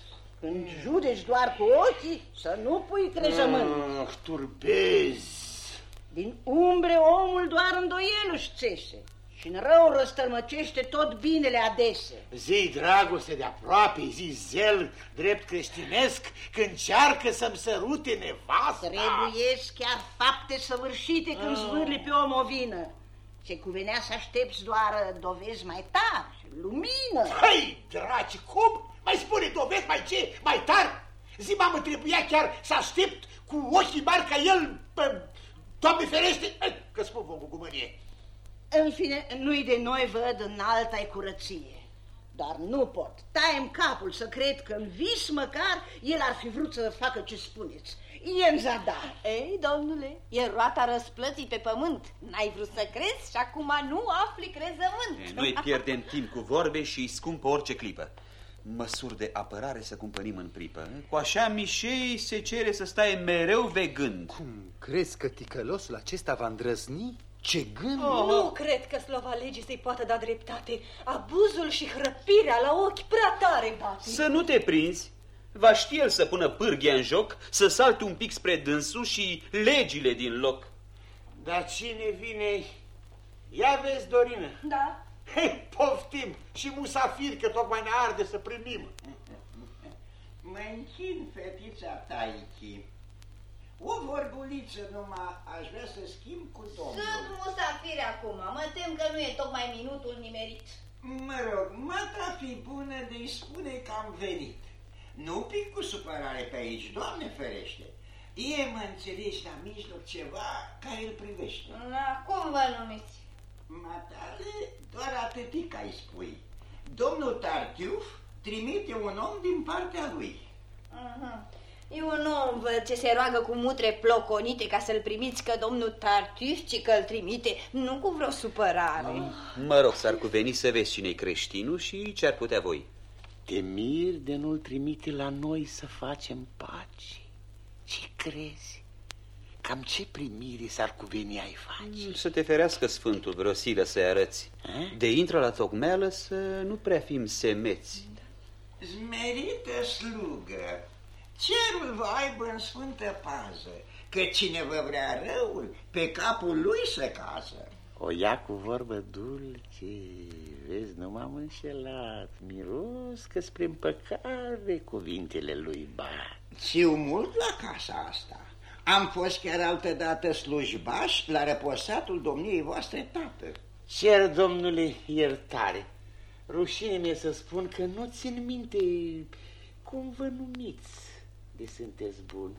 Când judeci doar cu ochii, să nu pui crezământ. Ah, turbezi. Din umbre omul doar îndoiel își țese și în rău răstălmăcește tot binele adese. Zi dragoste de aproape, zi zel drept creștinesc, când încearcă să-mi sărute nevasta. Trebuiesc chiar fapte săvârșite când zvârli pe om o vină. Se cuvenea să aștepți doar dovezi mai tari, lumină. Hai, draci, cum? Mai spune dovezi mai ce, mai tari? Zi, mamă, trebuia chiar să aștept cu ochii mari ca el, pe, Doamne ferește, că spun vom cu mânie. În fine, nu-i de noi văd în alta curăție. Dar nu pot. Taiem capul să cred că în vis măcar el ar fi vrut să facă ce spuneți. E în zadar. Ei, domnule, e roata răsplății pe pământ. N-ai vrut să crezi și acum nu afli crezământ. Noi pierdem timp cu vorbe și îi scumpă orice clipă. Măsuri de apărare să cumpănim în pripă. Cu așa mișei se cere să stai mereu vegând. Cum crezi că ticălosul acesta va îndrăzni? Ce gând! Oh. Nu cred că slova legii să-i poată da dreptate. Abuzul și hrăpirea la ochi prea tare bate. Să nu te prinzi. Va ști el să pună pârghia în joc, să salte un pic spre dânsul și legile din loc. Dar cine vine? Ia vezi, Dorină. Da. Hei, poftim și musafir, că tocmai ne arde să primim. Mă închin, fetița Taichi. O vorbuliță numai aș vrea să schimb cu domnul. Sunt musafiri acum, mă tem că nu e tocmai minutul nimerit. Mă rog, mata fi bună de-i spune că am venit. Nu pic cu supărare pe aici, Doamne ferește. E, mă înțelegi, la mijloc ceva care îl privește. Na, cum vă numiți? Matale, doar atâtic ai spui. Domnul Tartiuf trimite un om din partea lui. Uh-huh. Eu nu văd ce se roagă cu mutre ploconite ca să-l primiți că domnul Tartuf, ci că îl trimite, nu cu vreo supărare. Ah. Mă rog, s-ar cuveni să vezi cine-i creștinul și ce ar putea voi. Te mir de nu-l trimite la noi să facem pace. Ce crezi? Cam ce primire s-ar cuveni ai face? Să te ferească Sfântul vreo silă să-i arăți. A? De intră la tocmeală să nu prea fim semeți. Zmerită slugă, cerul vă aibă în sfântă pază, că cine vă vrea răul, pe capul lui să casă. O ia cu vorbă dulce, vezi, nu m-am înșelat, miros că spre împăcare cuvintele lui Ba. Țiu mult la casa asta. Am fost chiar altă dată slujbaș la răposatul domniei voastre tată. Cer, domnule, iertare. Rușine mi-e să spun că nu țin minte cum vă numiți de sunteți bun.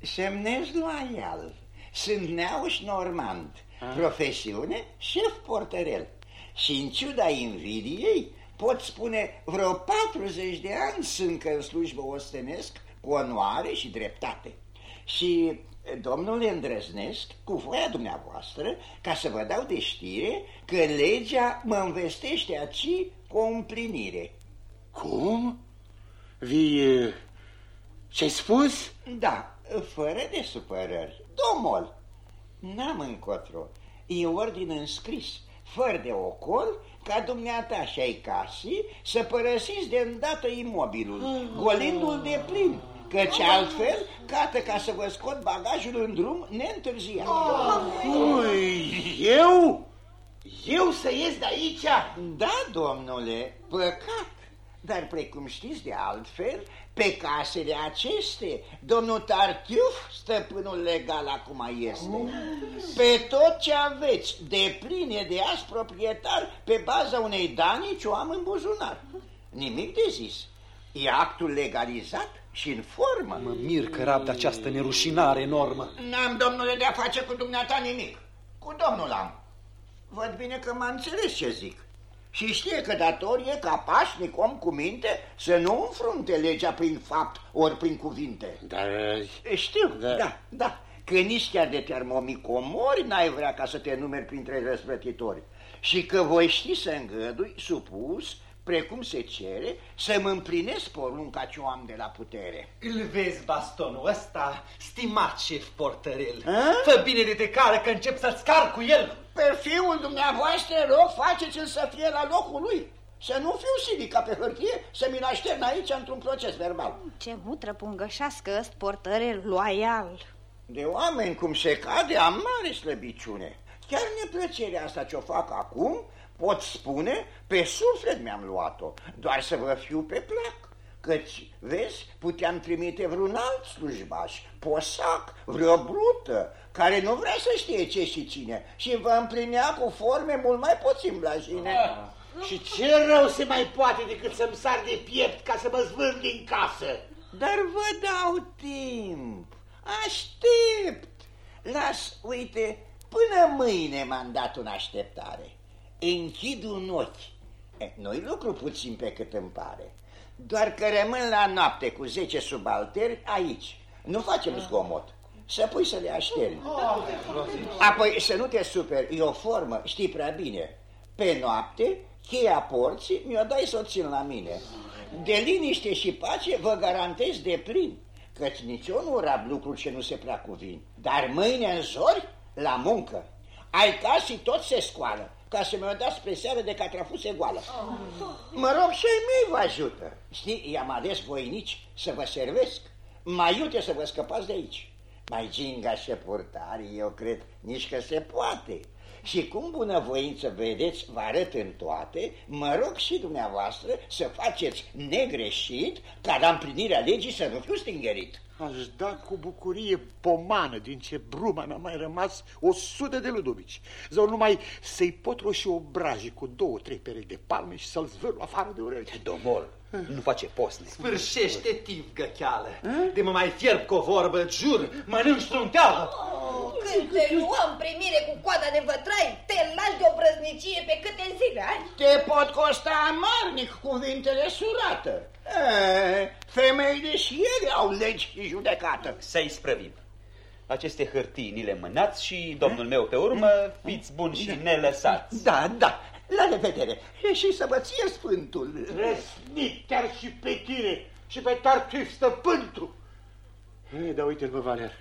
Semnez loial. Sunt neauș normand, A? profesiune șef portărel. Și în ciuda invidiei pot spune vreo 40 de ani sunt că în slujbă ostenesc cu onoare și dreptate. Și domnule îndrăznesc, cu voia dumneavoastră, ca să vă dau de știre că legea mă învestește aici cu o împlinire. Cum? Vii Ce-ai spus? Da, fără de supărări. Domol, n-am încotro. E ordin înscris, fără de ocol, ca dumneata și ai casii să părăsiți de îndată imobilul, golindu-l de plin, căci altfel cată ca să vă scot bagajul în drum neîntârziat. Ui, eu? Eu să ies de aici? Da, domnule, păcat. Dar precum știți de altfel, pe casele aceste, domnul Tartiuf, stăpânul legal acum este. Pe tot ce aveți de pline de azi proprietar, pe baza unei danici o am în buzunar. Nimic de zis. E actul legalizat și în formă. Mă mir că rabd această nerușinare enormă. N-am, domnule, de-a face cu dumneata nimic. Cu domnul am. Văd bine că m-a înțeles ce zic. Și știe că datorie ca pașnic om cu minte să nu înfrunte legea prin fapt ori prin cuvinte. Dar... Știu, da, da. da. Că nici chiar de termomicomori n-ai vrea ca să te numeri printre răsplătitori. Și că voi ști să îngădui, supus, precum se cere, să-mi împlinesc porunca ce o am de la putere. Îl vezi bastonul ăsta, stimat șef portărel. A? Fă bine de te cară că încep să-ți car cu el. Pe fiul dumneavoastră rog, faceți-l să fie la locul lui. Să nu fiu silica pe hârtie, să mi-l aștern aici într-un proces verbal. Ce mutră pungășească ăst portărel loial. De oameni cum se cade, am mare slăbiciune. Chiar neplăcerea asta ce o fac acum, pot spune, pe suflet mi-am luat-o, doar să vă fiu pe plac. Căci, vezi, puteam trimite vreun alt slujbaș, posac, vreo brută, care nu vrea să știe ce și cine și vă împlinea cu forme mult mai puțin blajine. Ah. Și ce rău se mai poate decât să-mi sar de piept ca să mă zvârl din casă? Dar vă dau timp, aștept. Las, uite, până mâine m-am dat în așteptare. Închid un ochi. Nu-i lucru puțin pe cât îmi pare. Doar că rămân la noapte cu 10 subalteri aici. Nu facem zgomot. Să pui să le așterni. Apoi să nu te superi, e o formă, știi prea bine. Pe noapte, cheia porții mi-o dai să o țin la mine. De liniște și pace vă garantez de plin, căci nici eu nu rab lucruri ce nu se prea cuvin. Dar mâine în zori, la muncă. Ai casii tot se scoală ca să mi-o dați spre seară de catrafuse goală. Mă rog și mie vă ajută. Știi, i-am ades voinici să vă servesc, mai iute să vă scăpați de aici. Mai ginga și purtare, eu cred, nici că se poate. Și cum bunăvoință vedeți, vă arăt în toate, mă rog și dumneavoastră să faceți negreșit ca la împlinirea legii să nu fiu stingerit. Aș da cu bucurie pomană din ce bruma mi-a mai rămas o sută de ludovici. Sau numai să-i pot roși obrajii cu două, trei perechi de palme și să-l zvârlu afară de urechi. Domol, nu face posne. Sfârșește tip găcheală. De mă mai fierb cu o vorbă, jur, mănânci strunteală. Oh, când te luăm primire cu coada de vătrai, te lași de o brăznicie pe câte zile ai? Te pot costa amarnic cuvintele surată. E, femeile și ele au legi și judecată. Să-i sprăvim. Aceste hârtii ni le mânați și, domnul meu, pe urmă, fiți buni și ne lăsați. Da, da, la revedere. Și să vă ție sfântul. Răsnit chiar și pe tine și pe tartuf stăpântul. Ei, da uite-l, bă, Valer.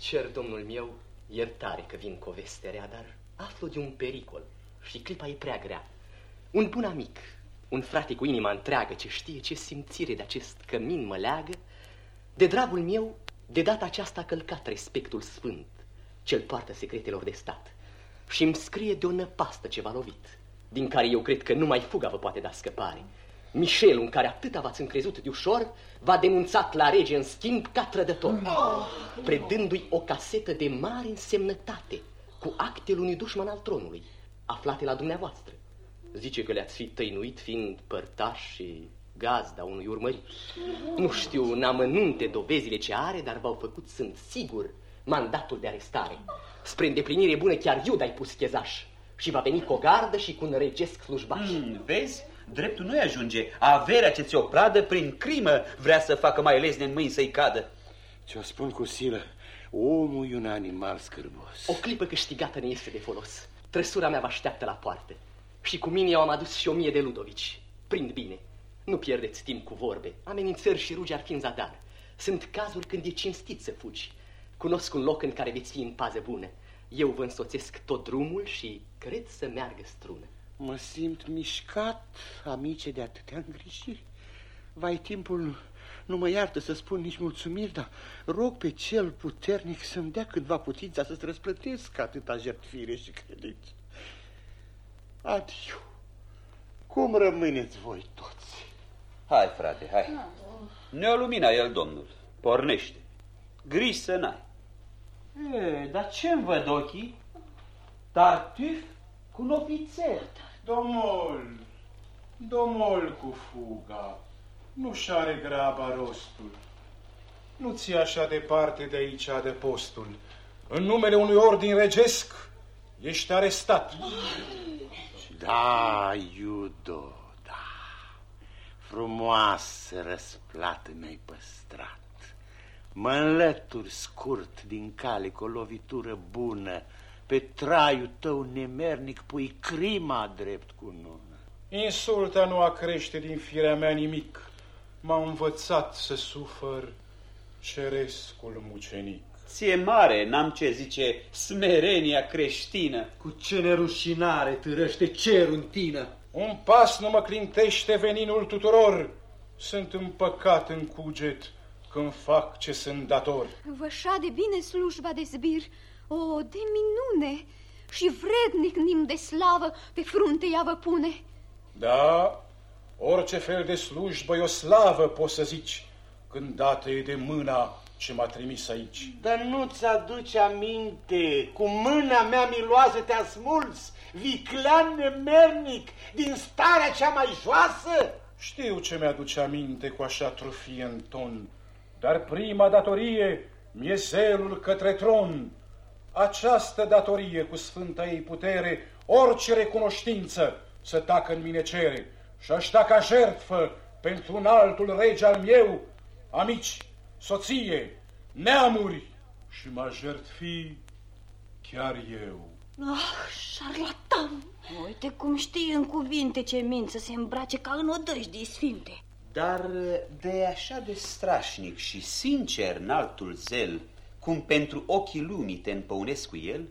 Cer, domnul meu, iertare că vin cu o veste rea, dar aflu de un pericol și clipa e prea grea. Un bun amic, un frate cu inima întreagă ce știe ce simțire de acest cămin mă leagă, de dragul meu, de data aceasta a călcat respectul sfânt, cel poartă secretelor de stat, și îmi scrie de o năpastă ce v-a lovit, din care eu cred că numai fuga vă poate da scăpare. Michel, în care atâta v-ați încrezut de ușor, v-a denunțat la rege în schimb ca trădător, predându-i o casetă de mare însemnătate, cu actele unui dușman al tronului, aflate la dumneavoastră. Zice că le-ați fi tăinuit fiind părtași și gazda unui urmărit. Nu știu în amănunte dovezile ce are, dar v-au făcut, sunt sigur, mandatul de arestare. Spre îndeplinire bună chiar Iuda ai pus chezaș și va veni cu o gardă și cu un regesc slujbaș. Mm, vezi? Dreptul nu-i ajunge. Averea ce ți-o pradă, prin crimă, vrea să facă mai lesne în mâini să-i cadă. Ce-o spun cu silă, omul e un animal scârbos. O clipă câștigată ne este de folos. Trăsura mea vă așteaptă la poartă. Și cu mine eu am adus și o mie de ludovici. Prind bine. Nu pierdeți timp cu vorbe. Amenințări și rugi ar fi în zadar. Sunt cazuri când e cinstit să fugi. Cunosc un loc în care veți fi în pază bună. Eu vă însoțesc tot drumul și cred să meargă strună. Mă simt mișcat, amice, de atâtea îngrijiri. Vai, timpul nu mă iartă să spun nici mulțumiri, dar rog pe cel puternic să-mi dea câtva putința să-ți răsplătesc atâta jertfire și credință. Adiu. Cum rămâneți voi toți? Hai, frate, hai. Ne-o lumina el, domnul. Pornește. Griji să n-ai. E, dar ce-mi văd ochii? Tartuf cu un ofițer. Domol, domol cu fuga, nu-și are graba rostul. Nu ți așa departe de aici de postul. În numele unui ordin regesc, ești arestat. Da, Iudo, da. Frumoasă răsplată mi-ai păstrat. Mă înlături scurt din cale cu o lovitură bună. Pe traiul tău nemernic pui crima drept cu nună. Insulta nu a crește din firea mea nimic. M-a învățat să sufăr cerescul mucenic. Ție mare, n-am ce zice, smerenia creștină. Cu ce nerușinare târăște cerul în tine. Un pas nu mă clintește veninul tuturor. Sunt împăcat în cuget când fac ce sunt dator. Vă de bine slujba de zbir, o, de minune, și vrednic nim de slavă pe frunte ea vă pune. Da, orice fel de slujbă e o slavă, poți să zici, când dată e de mâna ce m-a trimis aici. Dar nu-ți aduce aminte, cu mâna mea miloasă te-a smuls, viclean nemernic, din starea cea mai joasă? Știu ce mi-aduce aminte cu așa trufie în ton, dar prima datorie mi-e zelul către tron. Această datorie cu sfânta ei putere, orice recunoștință să tacă în mine cere și aș da ca jertfă pentru un altul rege al meu, amici, soție, neamuri și m-a jertfi chiar eu. Ah, șarlatan! Uite cum știi în cuvinte ce mință se îmbrace ca în odăjdi sfinte. Dar de așa de strașnic și sincer în altul zel, cum pentru ochii lumii te împăunesc cu el,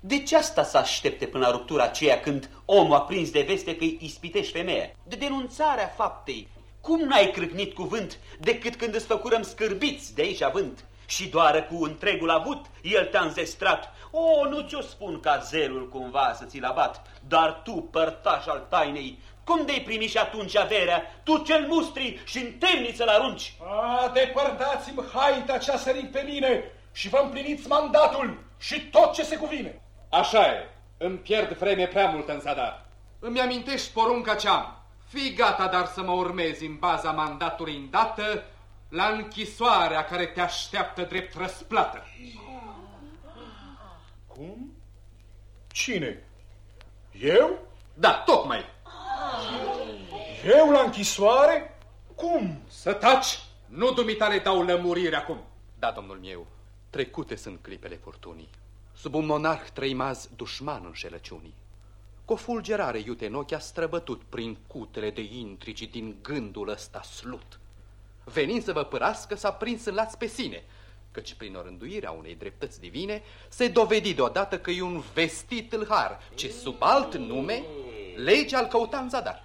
de ce asta să aștepte până la ruptura aceea când omul a prins de veste că îi ispitești femeia? De denunțarea faptei. Cum n-ai crâcnit cuvânt decât când îți făcurăm scârbiți de aici avânt? Și doar cu întregul avut el te-a înzestrat. O, nu ți-o spun ca zelul cumva să ți-l abat, dar tu, părtaș al tainei, cum de-ai primi și atunci averea, tu cel mustri și în temniță-l arunci? A, depărtați-mi haita cea sărit pe mine și vă împliniți mandatul și tot ce se cuvine. Așa e, îmi pierd vreme prea mult în zadar. Îmi amintești porunca ce am. Fii gata, dar să mă urmezi în baza mandatului îndată la închisoarea care te așteaptă drept răsplată. Cum? Cine? Eu? Da, tocmai. Eu la închisoare? Cum? Să taci! Nu dumitale dau lămurire acum. Da, domnul meu, trecute sunt clipele furtunii. Sub un monarh trăimaz dușman înșelăciunii. Cu o fulgerare iute în ochi a străbătut prin cutele de intrici din gândul ăsta slut. Venind să vă părască, s-a prins în laț pe sine, căci prin orânduirea unei dreptăți divine se dovedi deodată că e un vestit tâlhar, ce sub alt nume legea al căuta în zadar.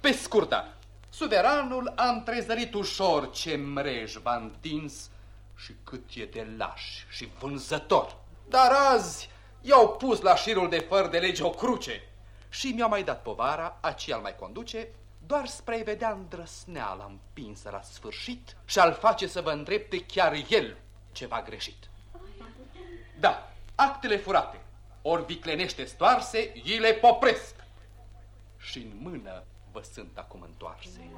Pe scurta, suveranul a întrezărit ușor ce mrej v-a întins și cât e de laș și vânzător. Dar azi i-au pus la șirul de făr de lege o cruce și mi-au mai dat povara, aci al mai conduce, doar spre vedea îndrăsneala împinsă la sfârșit și al face să vă îndrepte chiar el ceva greșit. Da, actele furate, ori viclenește stoarse, îi le popresc. Și în mână vă sunt acum întoarse.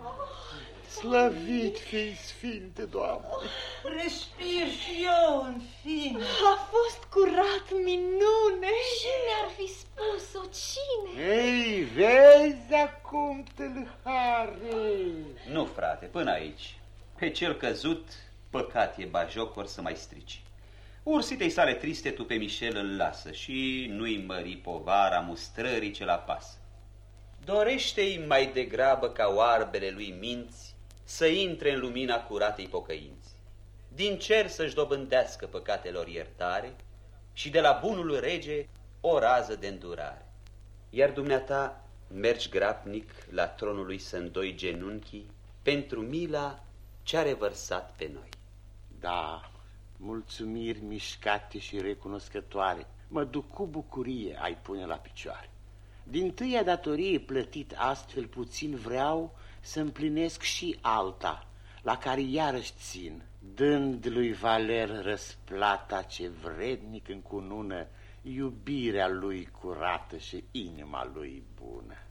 Slăvit fii Sfinte, Doamne! Respir și eu, în fine. A fost curat minune! Cine ar fi spus-o? Cine? Ei, vezi acum, tâlhare! Nu, frate, până aici. Pe cel căzut, păcat e bajocor să mai strici. Ursitei sale triste tu pe Michel îl lasă și nu-i mări povara mustrării ce la pasă. dorește-i mai degrabă ca oarbele lui minți să intre în lumina curatei pocăinți, din cer să-și dobândească păcatelor iertare și de la bunul rege o rază de îndurare. Iar dumneata mergi grapnic la tronul lui să îndoi genunchii pentru mila ce-a revărsat pe noi. Da, mulțumiri mișcate și recunoscătoare, mă duc cu bucurie ai pune la picioare. Din tâia datorie plătit astfel puțin vreau să împlinesc și alta, la care iarăși țin, dând lui Valer răsplata ce vrednic încunună iubirea lui curată și inima lui bună.